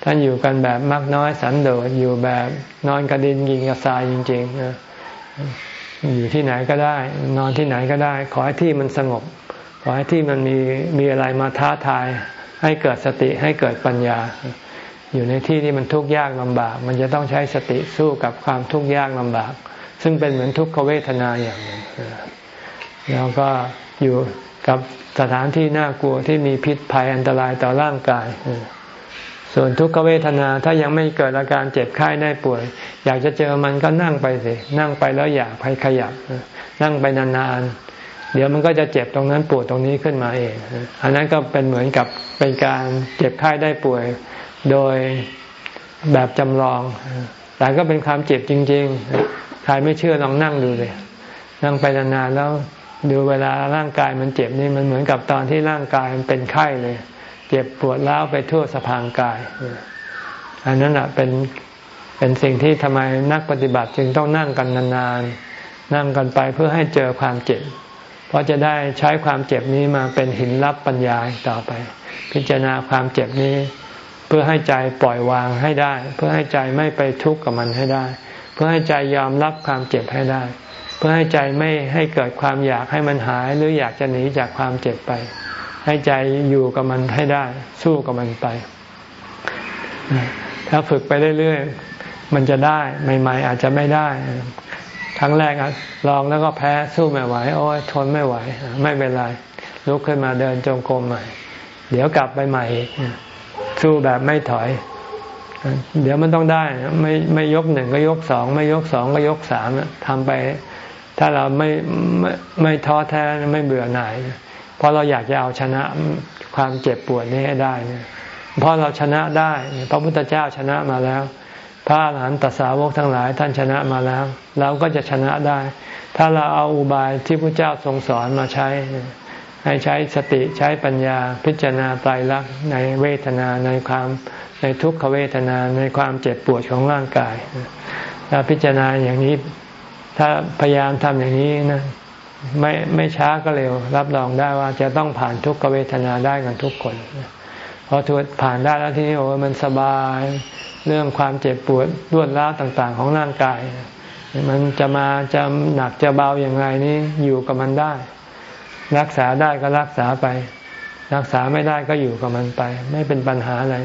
ท่านอยู่กันแบบมักน้อยสันโดษอยู่แบบนอนกระดินยิงกระซายจริงๆอยู่ที่ไหนก็ได้ นอนที่ไหนก็ได้ ขอให้ที่มันสงบ ขอให้ที่มันมีมีอะไรมาท้าทาย ให้เกิดสติให้เกิดปัญญา อยู่ในที่ที่มันทุกข์ยากลำบาก มันจะต้องใช้สติสู้กับความทุกข์ยากลำบาก ซึ่งเป็นเหมือนทุกขเวทนาอย่างหนึ่งแล้วก็อยู่กับสถานที่น่ากลัวที่มีพิษภัยอันตรายต่อร่างกาย ส่วนทุกขเวทนาถ้ายังไม่เกิดอาการเจ็บไข้ได้ป่วย อยากจะเจอมันก็นั่งไปสิ นั่งไปแล้วอยากไปขยับ นั่งไปนานๆ เดี๋ยวมันก็จะเจ็บตรงนั้นปวดตรงนี้ขึ้นมาเอง อันนั้นก็เป็นเหมือนกับเป็นการเจ็บไข้ได้ป่วย โดยแบบจำลอง แต่ก็เป็นความเจ็บจริง ๆ ใครไม่เชื่อลองนั่งดูเลย นั่งไปนานๆแล้วดูเวลาร่างกายมันเจ็บนี่มันเหมือนกับตอนที่ร่างกายมันเป็นไข้เลย เจ็บปวดล้าวไปทั่วสะพางกาย อันนั้นอะเป็นเป็นสิ่งที่ทำไมนักปฏิบัติจึงต้องนั่งกันนานๆ นั่งกันไปเพื่อให้เจอความเจ็บ เพราะจะได้ใช้ความเจ็บนี้มาเป็นหินรับปัญญาต่อไป พิจารณาความเจ็บนี้ เพื่อให้ใจปล่อยวางให้ได้ เพื่อให้ใจไม่ไปทุกข์กับมันให้ได้ เพื่อให้ใจยอมรับความเจ็บให้ได้ เพื่อให้ใจไม่ให้เกิดความอยากให้มันหายหรืออยากจะหนีจากความเจ็บไป ให้ใจอยู่กับมันให้ได้ สู้กับมันไป ถ้าฝึกไปเรื่อยๆ มันจะได้ใหม่ๆ อาจจะไม่ได้ครั้งแรกลองแล้วก็แพ้สู้ไม่ไหวโอ้ยทนไม่ไหว ไม่เป็นไรลุกขึ้นมาเดินจงกรมใหม่ เดี๋ยวกลับไปใหม่อีกสู้แบบไม่ถอย เดี๋ยวมันต้องได้ ไม่ไม่ยกหนึ่งก็ยกสองไม่ยกสองก็ยกสามทำไป ถ้าเราไม่ไม่ไม่ท้อแท้ไม่เบื่อหน่าย เพราะเราอยากจะเอาชนะความเจ็บปวดนี้ให้ได้เนี่ยเพราะเราชนะได้พระพุทธเจ้าชนะมาแล้ว พระอรหันตสาวกทั้งหลายท่านชนะมาแล้ว เราก็จะชนะได้ ถ้าเราเอาอุบายที่พระเจ้าทรงสอนมาใช้ ให้ใช้สติใช้ปัญญาพิจารณาไตรลักษณ์ในเวทนาในความในทุกขเวทนาในความเจ็บปวดของร่างกายถ้าพิจารณาอย่างนี้ ถ้าพยายามทำอย่างนี้นะ ไม่ไม่ช้าก็เร็ว รับรองได้ว่าจะต้องผ่านทุกขเวทนาได้กันทุกคนพอทุกผ่านได้แล้วที่นี่โอ้มันสบาย เรื่องความเจ็บปวดรวดร้าวต่างๆ ของร่างกาย มันจะมาจะหนักจะเบาอย่างไรนี้อยู่กับมันได้ รักษาได้ก็รักษาไป รักษาไม่ได้ก็อยู่กับมันไป ไม่เป็นปัญหาอะไร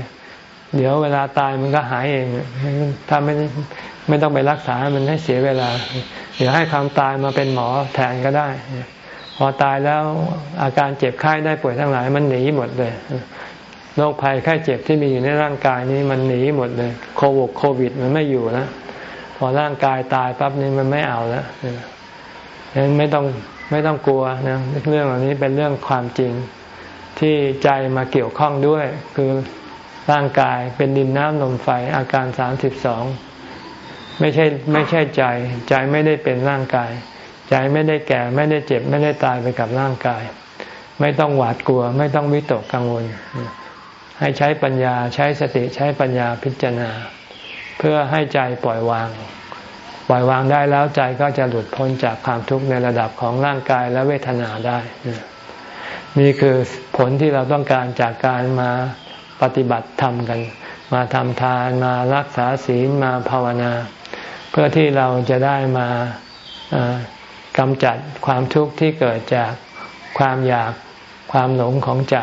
เดี๋ยวเวลาตายมันก็หายเอง ถ้าไม่ไม่ต้องไปรักษา มันให้เสียเวลา เดี๋ยวให้ความตายมาเป็นหมอแทนก็ได้ พอตายแล้วอาการเจ็บไข้ได้ป่วยทั้งหลาย มันหนีหมดเลย โรคภัยไข้เจ็บที่มีอยู่ในร่างกายนี้มันหนีหมดเลย โควิดโควิดมันไม่อยู่แล้วพอร่างกายตายปั๊บนี้มันไม่เอาแล้วฉะนั้นไม่ต้องไม่ต้องกลัวนะเรื่องเหล่านี้เป็นเรื่องความจริงที่ใจมาเกี่ยวข้องด้วย คือ ร่างกายเป็นดินน้ำลมไฟอาการสามสิบสองไม่ใช่ไม่ใช่ใจ ใจไม่ได้เป็นร่างกาย ใจไม่ได้แก่ไม่ได้เจ็บไม่ได้ตายไปกับร่างกาย ไม่ต้องหวาดกลัว ไม่ต้องวิตกกังวล ให้ใช้ปัญญาใช้สติใช้ปัญญาพิจารณา เพื่อให้ใจปล่อยวาง ปล่อยวางได้แล้วใจก็จะหลุดพ้นจากความทุกข์ในระดับของร่างกายและเวทนาได้ นี่คือผลที่เราต้องการจากการมา ปฏิบัติธรรมกัน มาทำทานมารักษาศีลมาภาวนา เพื่อที่เราจะได้มากำจัดความทุกข์ที่เกิดจากความอยากความหลงของใจ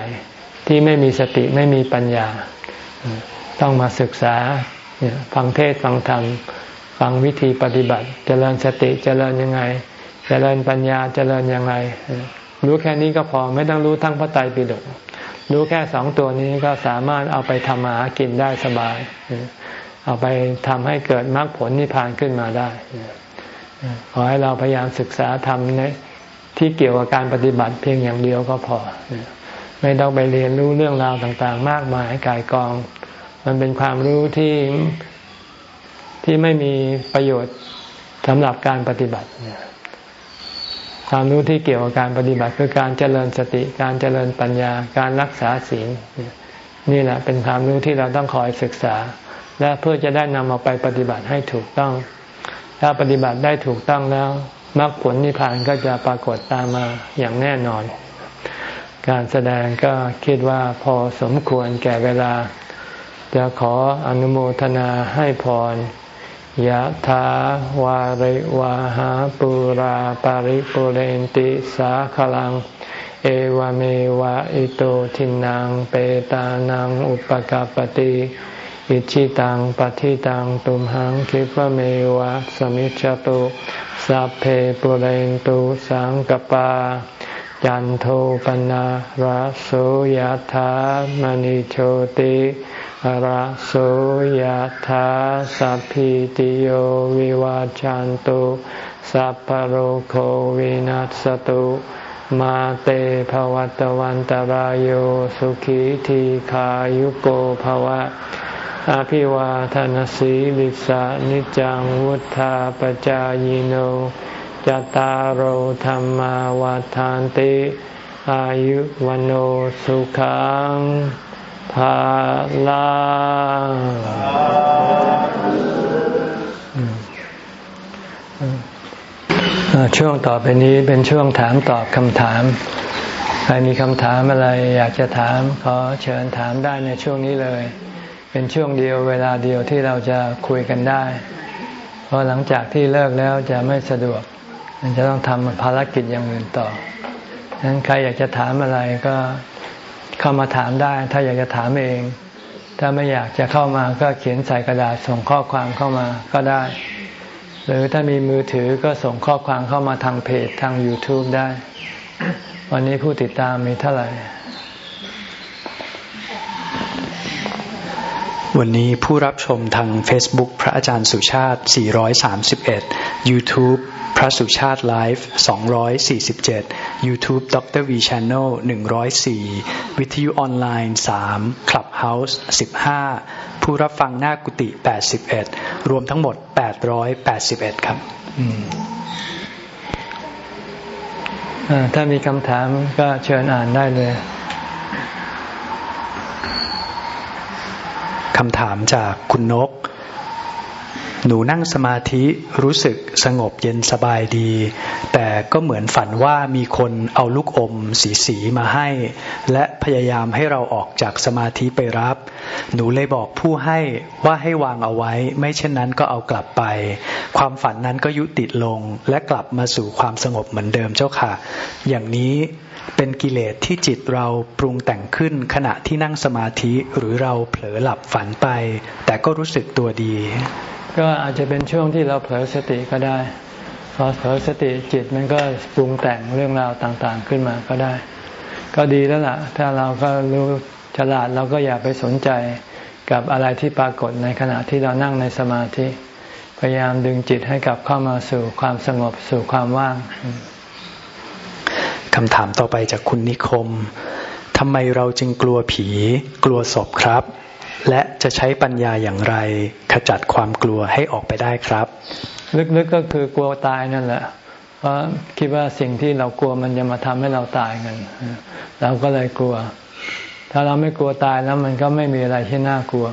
ที่ไม่มีสติไม่มีปัญญา ต้องมาศึกษาฟังเทศฟังธรรมฟังวิธีปฏิบัติเจริญสติเจริญยังไงเจริญปัญญาเจริญยังไง รู้แค่นี้ก็พอไม่ต้องรู้ทั้งพระไตรปิฎก รู้แค่สองตัวนี้ก็สามารถเอาไปทำมาหากินได้สบาย เอาไปทำให้เกิดมรรคผลนิพพานขึ้นมาได้ขอให้เราพยายามศึกษาทำในที่เกี่ยวกับการปฏิบัติเพียงอย่างเดียวก็พอ ไม่ต้องไปเรียนรู้เรื่องราวต่างๆ มากมายกายกอง มันเป็นความรู้ที่ที่ไม่มีประโยชน์สำหรับการปฏิบัติ ความรู้ที่เกี่ยวกับการปฏิบัติคือการเจริญสติ การเจริญปัญญา การรักษาศีลนี่แหละเป็นความรู้ที่เราต้องคอยศึกษา และเพื่อจะได้นำเอาไปปฏิบัติให้ถูกต้อง ถ้าปฏิบัติได้ถูกต้องแล้วมรรคผลนิพพานก็จะปรากฏตามมาอย่างแน่นอน การแสดงก็คิดว่าพอสมควรแก่เวลา จะขออนุโมทนาให้พร ยะถาวาริวาหาปุราปาริปุเรนติสาขลัง เอวเมวะอิโตทินังเปตานังอุปกาปติอิชิตังปฏิตังตุมหังคิปเมวะสมิจจตุสัพเพปุเรนตุสังกปา จันโทปนะระโสยธามณิโชติ ระโสยธาสัพพิติโยวิวาจันตุสัพพโรโควินัสตุมาเตภวัตวันตารโยสุขีทีขายุโกภวะ อภิวาทานสีลิสานิจังวุธาปจายโนจตารโหธรรมาวาทานติ อายุวันโอสุขัง ภาลังช่วงต่อไปนี้เป็นช่วงถามตอบคำถาม ใครมีคำถามอะไรอยากจะถามขอเชิญถามได้ในช่วงนี้เลย เป็นช่วงเดียวเวลาเดียวที่เราจะคุยกันได้ เพราะหลังจากที่เลิกแล้วจะไม่สะดวก มันจะต้องทำภารกิจอย่างอื่นต่อฉะนั้นใครอยากจะถามอะไรก็ เข้ามาถามได้ ถ้าอยากจะถามเอง ถ้าไม่อยากจะเข้ามาก็เขียนใส่กระดาษส่งข้อความเข้ามาก็ได้ หรือถ้ามีมือถือก็ส่งข้อความเข้ามาทางเพจทาง YouTube ได้ วันนี้ผู้ติดตามมีเท่าไหร่ วันนี้ผู้รับชมทาง Facebook พระอาจารย์สุชาติ 431 YouTube พระสุชาติไลฟ์247 YouTube ดร V Channel 104 วิทยุออนไลน์ 3 Clubhouse 15 ผู้รับฟังหน้ากุฏิ81 รวมทั้งหมด 881 ครับถ้ามีคำถามก็เชิญอ่านได้เลยคำถามจากคุณนก หนูนั่งสมาธิรู้สึกสงบเย็นสบายดี แต่ก็เหมือนฝันว่ามีคนเอาลูกอมสีสีมาให้ และพยายามให้เราออกจากสมาธิไปรับ หนูเลยบอกผู้ให้ว่าให้วางเอาไว้ ไม่เช่นนั้นก็เอากลับไป ความฝันนั้นก็ยุติลงและกลับมาสู่ความสงบเหมือนเดิมเจ้าค่ะ อย่างนี้เป็นกิเลสที่จิตเราปรุงแต่งขึ้นขณะที่นั่งสมาธิหรือเราเผลอหลับฝันไป แต่ก็รู้สึกตัวดี ก็อาจจะเป็นช่วงที่เราเผลอสติก็ได้พอเผลอสติจิตมันก็ปรุงแต่งเรื่องราวต่างๆขึ้นมาก็ได้ ก็ดีแล้วล่ะ ถ้าเราก็รู้ฉลาดเราก็อย่าไปสนใจกับอะไรที่ปรากฏในขณะที่เรานั่งในสมาธิ พยายามดึงจิตให้กลับเข้ามาสู่ความสงบสู่ความว่างคำถามต่อไปจากคุณนิคมทำไมเราจึงกลัวผี กลัวศพครับ และจะใช้ปัญญาอย่างไร ขจัดความกลัวให้ออกไปได้ครับ ลึกๆก็คือกลัวตายนั่นแหละเพราะคิดว่าสิ่งที่เรากลัวมันจะมาทำให้เราตายกันเราก็เลยกลัว ถ้าเราไม่กลัวตายแล้วมันก็ไม่มีอะไรที่น่ากลัว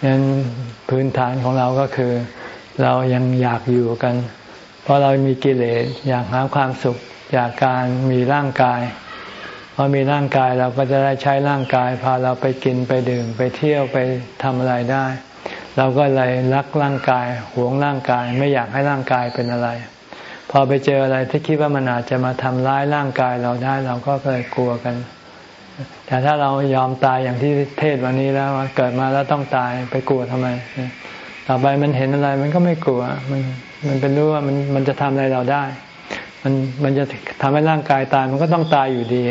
ดังนั้นพื้นฐานของเราก็คือ เรายังอยากอยู่กัน เพราะเรามีกิเลสอยากหาความสุขจากการมีร่างกาย พอมีร่างกายเราก็จะได้ใช้ร่างกายพาเราไปกินไปดื่มไปเที่ยวไปทำอะไรได้ เราก็เลยรักร่างกายหวงร่างกายไม่อยากให้ร่างกายเป็นอะไร พอไปเจออะไรที่คิดว่ามันอาจจะมาทำร้ายร่างกายเราได้เราก็เลยกลัวกัน แต่ถ้าเรายอมตายอย่างที่เทศวันนี้แล้วเกิดมาแล้วต้องตายไปกลัวทำไม ต่อไปมันเห็นอะไรมันก็ไม่กลัว มันมันเป็นรู้ว่ามันมันจะทำอะไรเราได้ มันมันจะทำให้ร่างกายตายมันก็ต้องตายอยู่ดี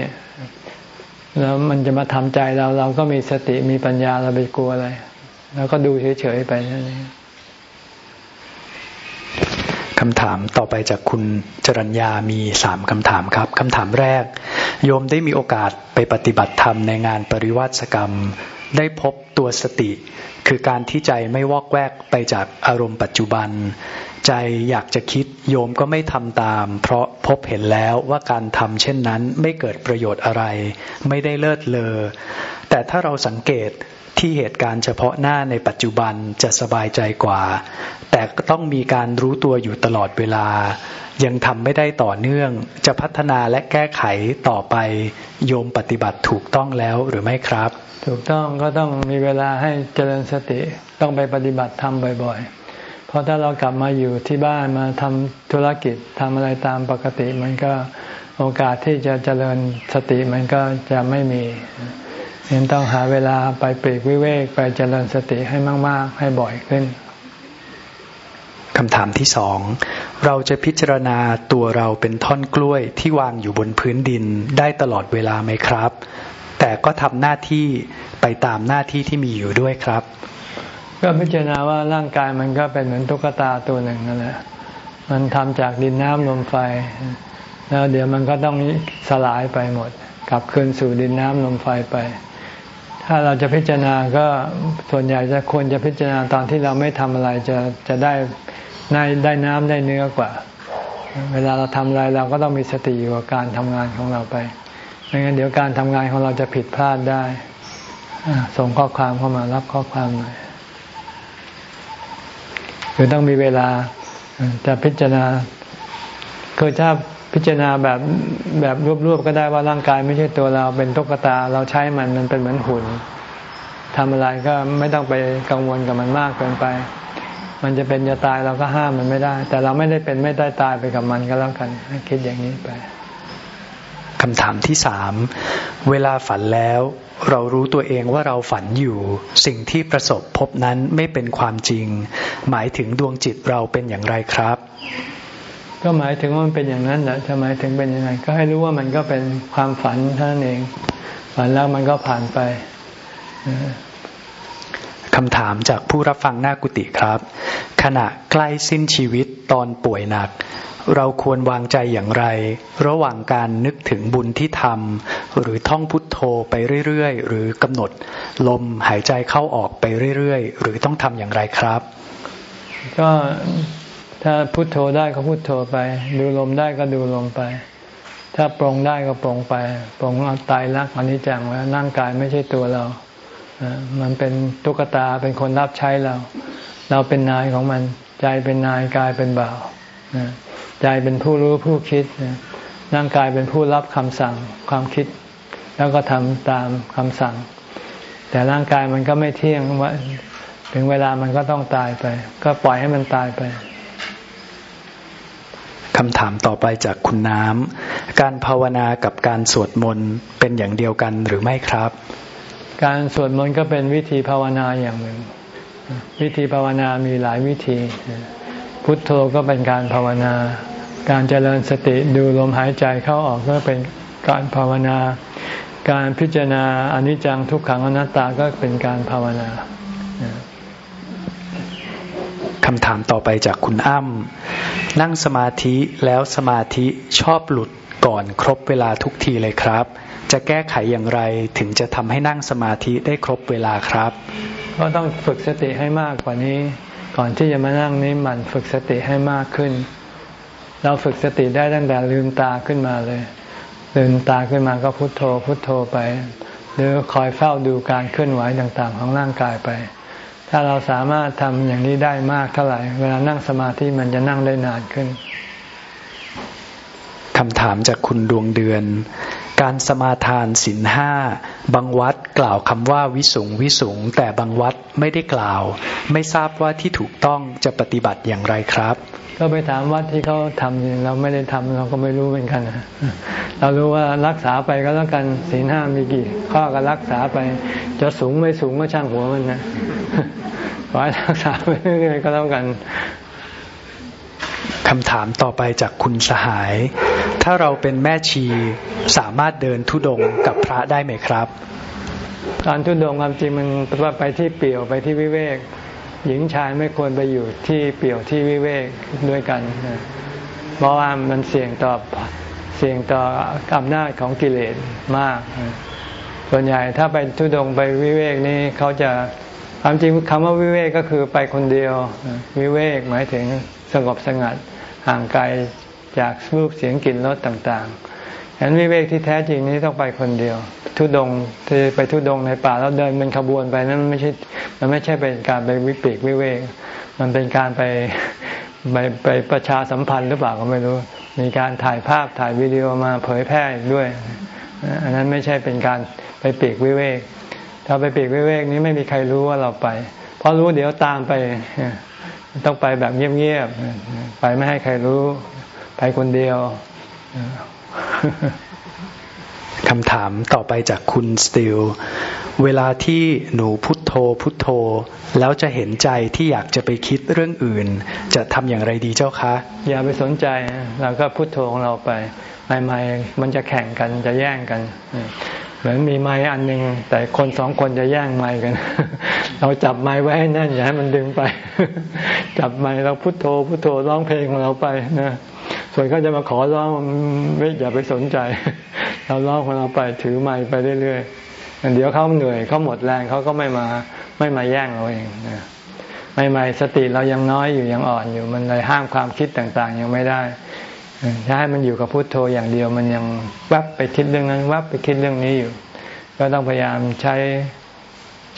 แล้วมันจะมาทำใจเราเราก็มีสติมีปัญญาเราไปกลัวอะไร แล้วก็ดูเฉยๆไปนั่นเองคำถามต่อไปจากคุณจรัญญามีสามคำถามครับคำถามแรก โยมได้มีโอกาสไปปฏิบัติธรรมในงานปริวัติกรรม ได้พบตัวสติ คือการที่ใจไม่วอกแวกไปจากอารมณ์ปัจจุบัน ใจอยากจะคิดโยมก็ไม่ทำตาม เพราะพบเห็นแล้วว่าการทำเช่นนั้นไม่เกิดประโยชน์อะไร ไม่ได้เลิศเลอ แต่ถ้าเราสังเกตที่เหตุการณ์เฉพาะหน้าในปัจจุบันจะสบายใจกว่า แต่ต้องมีการรู้ตัวอยู่ตลอดเวลา ยังทำไม่ได้ต่อเนื่อง จะพัฒนาและแก้ไขต่อไป โยมปฏิบัติถูกต้องแล้วหรือไม่ครับ ถูกต้องก็ต้องมีเวลาให้เจริญสติต้องไปปฏิบัติทำบ่อย ๆ เพราะถ้าเรากลับมาอยู่ที่บ้านมาทำธุรกิจทำอะไรตามปกติ มันก็โอกาสที่จะเจริญสติมันก็จะไม่มีเห็นต้องหาเวลาไปปรีกวิเวกไปเจริญสติให้มาก ๆ ให้บ่อยขึ้น คำถามที่สอง เราจะพิจารณาตัวเราเป็นท่อนกล้วยที่วางอยู่บนพื้นดินได้ตลอดเวลาไหมครับ แต่ก็ทำหน้าที่ไปตามหน้าที่ที่มีอยู่ด้วยครับ ก็พิจารณาว่าร่างกายมันก็เป็นเหมือนตุ๊กตาตัวหนึ่งนั่นแหละ มันทำจากดินน้ำลมไฟ แล้วเดี๋ยวมันก็ต้องสลายไปหมด กลับคืนสู่ดินน้ำลมไฟไป ถ้าเราจะพิจารณาก็ส่วนใหญ่จะควรจะพิจารณาตอนที่เราไม่ทำอะไรจะจะได้ ได้ได้น้ำได้เนื้อกว่า เวลาเราทำอะไรเราก็ต้องมีสติอยู่กับการทำงานของเราไปไม่งั้นเดี๋ยวการทำงานของเราจะผิดพลาดได้ส่งข้อความเข้ามารับข้อความหน่อยคือต้องมีเวลาจะพิจารณาคือถ้าพิจารณาแบบแบบรวบๆก็ได้ว่าร่างกายไม่ใช่ตัวเราเป็นตุ๊กตาเราใช้มันมันเป็นเหมือนหุ่นทำอะไรก็ไม่ต้องไปกังวลกับมันมากเกินไป มันจะเป็นจะตายเราก็ห้ามมันไม่ได้ แต่เราไม่ได้เป็นไม่ได้ตายไปกับมันก็แล้วกันคิดอย่างนี้ไปคำถามที่สามเวลาฝันแล้ว เรารู้ตัวเองว่าเราฝันอยู่ สิ่งที่ประสบพบนั้นไม่เป็นความจริง หมายถึงดวงจิตเราเป็นอย่างไรครับ ก็หมายถึงว่ามันเป็นอย่างนั้นแหละจะหมายถึงเป็นยังไง ก็ให้รู้ว่ามันก็เป็นความฝันเท่านั้นเอง ฝันแล้วมันก็ผ่านไป คำถามจากผู้รับฟังหน้ากุฏิครับ ขณะใกล้สิ้นชีวิตตอนป่วยหนัก เราควรวางใจอย่างไร ระหว่างการนึกถึงบุญที่ทำหรือท่องพุทโธไปเรื่อยๆ หรือกำหนด ลมหายใจเข้าออกไปเรื่อยๆ หรือต้องทำอย่างไรครับ ก็ถ้าพุทโธได้ก็พุทโธไป ดูลมได้ก็ดูลมไป ถ้าปรงได้ก็ปรงไปปรงเอาตายรักอนิจจังว่าร่างกายไม่ใช่ตัวเรา มันเป็นตุ๊กตาเป็นคนรับใช้เรา เราเป็นนายของมัน ใจเป็นนายกายเป็นบ่าวใจเป็นผู้รู้ผู้คิดร่างกายเป็นผู้รับคำสั่งความคิด แล้วก็ทำตามคำสั่ง แต่ร่างกายมันก็ไม่เที่ยงว่าถึงเวลามันก็ต้องตายไป ก็ปล่อยให้มันตายไปคำถามต่อไปจากคุณน้ำ การภาวนากับการสวดมนต์เป็นอย่างเดียวกันหรือไม่ครับ การสวดมนต์ก็เป็นวิธีภาวนาอย่างหนึ่ง วิธีภาวนามีหลายวิธี พุทโธก็เป็นการภาวนา การเจริญสติดูลมหายใจเข้าออกก็เป็นการภาวนา การพิจารณาอนิจจังทุกขังอนัตตาก็เป็นการภาวนาคำถามต่อไปจากคุณอ้ำนั่งสมาธิแล้วสมาธิชอบหลุดก่อนครบเวลาทุกทีเลยครับ จะแก้ไขอย่างไรถึงจะทำให้นั่งสมาธิได้ครบเวลาครับ ก็ต้องฝึกสติให้มากกว่านี้ ก่อนที่จะมานั่งนี้มันฝึกสติให้มากขึ้น เราฝึกสติได้ตั้งแต่ลืมตาขึ้นมาเลย ลืมตาขึ้นมาก็พุโทโธ พุโทโธไป หรือคอยเฝ้าดูการเคลื่อนไหวต่างๆ ของร่างกายไปพถ้าเราสามารถทำอย่างนี้ได้มากเท่าไหร่ เวลานั่งสมาธิมันจะนั่งได้นานขึ้นคำถามจากคุณดวงเดือน การสมาทานศีลห้าบางวัดกล่าวคำว่าวิสุงวิสุงแต่บางวัดไม่ได้กล่าว ไม่ทราบว่าที่ถูกต้องจะปฏิบัติอย่างไรครับ ก็ไปถามวัดที่เขาทำเราไม่ได้ทำเราก็ไม่รู้เหมือนกันเรารู้ว่ารักษาไปก็แล้วกันศีลห้ามีกี่ข้อก็รักษาไป จะสูงไม่สูงก็ช่างหัวมันนะขอให้รักษาไปเรื่อยๆก็แล้วกันคำถามต่อไปจากคุณสหาย ถ้าเราเป็นแม่ชีสามารถเดินทุดงกับพระได้ไหมครับ การทุดงความจริงมันไปที่เปี่ยวไปที่วิเวก หญิงชายไม่ควรไปอยู่ที่เปี่ยวที่วิเวกด้วยกัน เพราะว่ามันเสี่ยงต่อเสี่ยงต่ออำนาจของกิเลสมาก ส่วนใหญ่ถ้าไปทุดงไปวิเวกนี่เขาจะความจริงคำว่าวิเวกก็คือไปคนเดียว วิเวกหมายถึงสงบสงัดห่างไกล จากรูปเสียงกลิ่นรสต่างๆฉะนั้นวิเวกที่แท้จริงนี้ต้องไปคนเดียว ทุดงที่ไปทุดงในป่าแล้วเดินเป็นขบวนไปนั้นไม่ใช่ มันไม่ใช่เป็นการไปวิปิกวิเวก มันเป็นการไปไปไปประชาสัมพันธ์หรือเปล่าก็ไม่รู้ มีการถ่ายภาพถ่ายวิดีโอมาเผยแพร่ด้วย อันนั้นไม่ใช่เป็นการไปปีกวิเวก ถ้าไปปีกวิเวกนี้ไม่มีใครรู้ว่าเราไป เพราะรู้เดี๋ยวตามไป ต้องไปแบบเงียบๆ ไปไม่ให้ใครรู้ ไปคนเดียวคำถามต่อไปจากคุณสติล เวลาที่หนูพุทโธพุทโธ แล้วจะเห็นใจที่อยากจะไปคิดเรื่องอื่น จะทำอย่างไรดีเจ้าคะ อย่าไปสนใจเราก็พุทโธของเราไปใหม่ๆมันจะแข่งกันจะแย่งกัน เหมือนมีไม้อันหนึ่งแต่คนสองคนจะแย่งไม้กัน เราจับไม้ไว้ให้แน่นอย่าให้มันดึงไป จับไม้เราพุโทโธพุโทโธร้องเพลงของเราไปนะ ส่วนเขาจะมาขอร้องไม่อย่าไปสนใจ เราร้องของเราไปถือไม้ไปเรื่อยๆเดี๋ยวเขาเหนื่อยเขาหมดแรงเขาก็ไม่มาไม่มาแย่งเราเองนะใหม่ๆสติเรายังน้อยอยู่ยังอ่อนอยู่มันเลยห้ามความคิดต่างๆ ยังไม่ได้ถ้าให้มันอยู่กับพุโทโธอย่างเดียวมันยังวับไปคิดเรื่องนั้นวับไปคิดเรื่องนี้อยู่ ก็ต้องพยายามใช้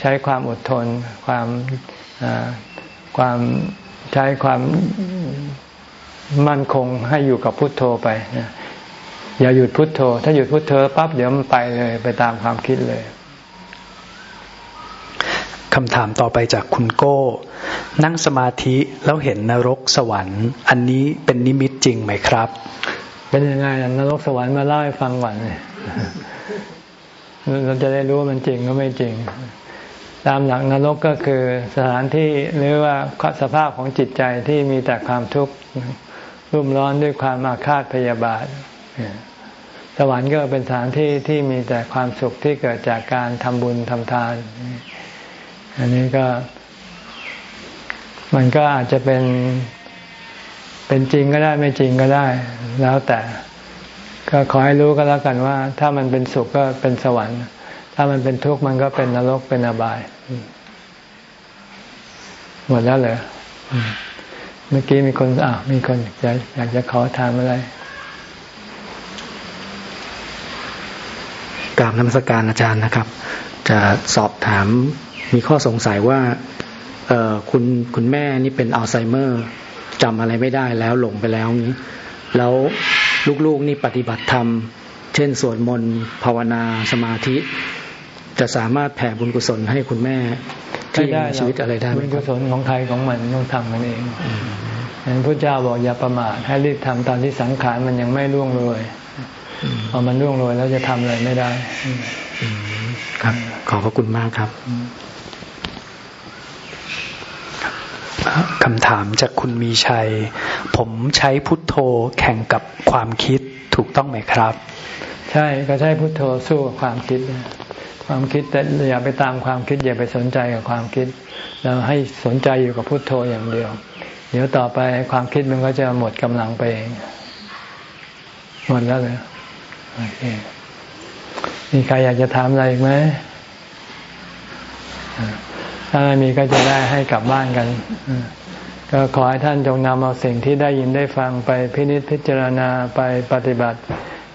ใช้ความอดทน ความความใช้ความ มั่นคงให้อยู่กับพุโทโธไปอย่าหยุดพุดโทโธ ถ้าหยุดพุโทโธปั๊บเดี๋ยวมันไปเลยไปตามความคิดเลยคำถามต่อไปจากคุณโก้ นั่งสมาธิแล้วเห็นนรกสวรรค์ อันนี้เป็นนิมิตจริงไหมครับ เป็นยังไงนรกสวรรค์มาเล่าให้ฟังก่อนเลยเราจะได้รู้ว่ามันจริงก็ไม่จริง ตามหลักนรกก็คือสถานที่หรือว่าสภาพของจิตใจที่มีแต่ความทุกข์ รุ่มร้อนด้วยความอาฆาตพยาบาทสวรรค์ก็เป็นสถานที่ที่มีแต่ความสุขที่เกิดจากการทำบุญทำทาน อันนี้ก็ มันก็อาจจะเป็นเป็นจริงก็ได้ไม่จริงก็ได้ แล้วแต่ก็ขอให้รู้ก็แล้วกันว่า ถ้ามันเป็นสุขก็เป็นสวรรค์ ถ้ามันเป็นทุกข์มันก็เป็นนรกเป็นอบาย หมดแล้วเหรอ เมื่อกี้มีคนอะมีคนอยากอยากจะขอถามอะไรกราบนมัสการอาจารย์นะครับ จะสอบถามมีข้อสงสัยว่าเออคุณคุณแม่นี่เป็นอัลไซเมอร์จำอะไรไม่ได้แล้วหลงไปแล้วนี้ แล้วลูกๆนี่ปฏิบัติธรรม เช่นสวดมนต์ภาวนาสมาธิ จะสามารถแผ่บุญกุศลให้คุณแม่ ที่ชีวิตอะไรได้บุญกุศลของใครของมันต้องทำมันเองอย่างพระเจ้าบอกอย่าประมาทให้รีบทำตอนที่สังขารมันยังไม่ล่วงโรยพอมันล่วงโรยแล้วจะทำอะไรไม่ได้ครับ ขอบพระคุณมากครับคำถามจากคุณมีชัย ผมใช้พุทโธแข่งกับความคิดถูกต้องไหมครับ ใช่ก็ใช้พุทโธสู้กับความคิด ความคิดแต่อย่าไปตามความคิด อย่าไปสนใจกับความคิด เราให้สนใจอยู่กับพุทโธอย่างเดียว เดี๋ยวต่อไปความคิดมันก็จะหมดกำลังไปเองหมดแล้วเลยโอเคมีใครอยากจะถามอะไรอีกไหมถ้าไม่มีก็จะได้ให้กลับบ้านกัน ก็ขอให้ท่านจงนำเอาสิ่งที่ได้ยินได้ฟังไปพินิจพิจารณาไปปฏิบัติ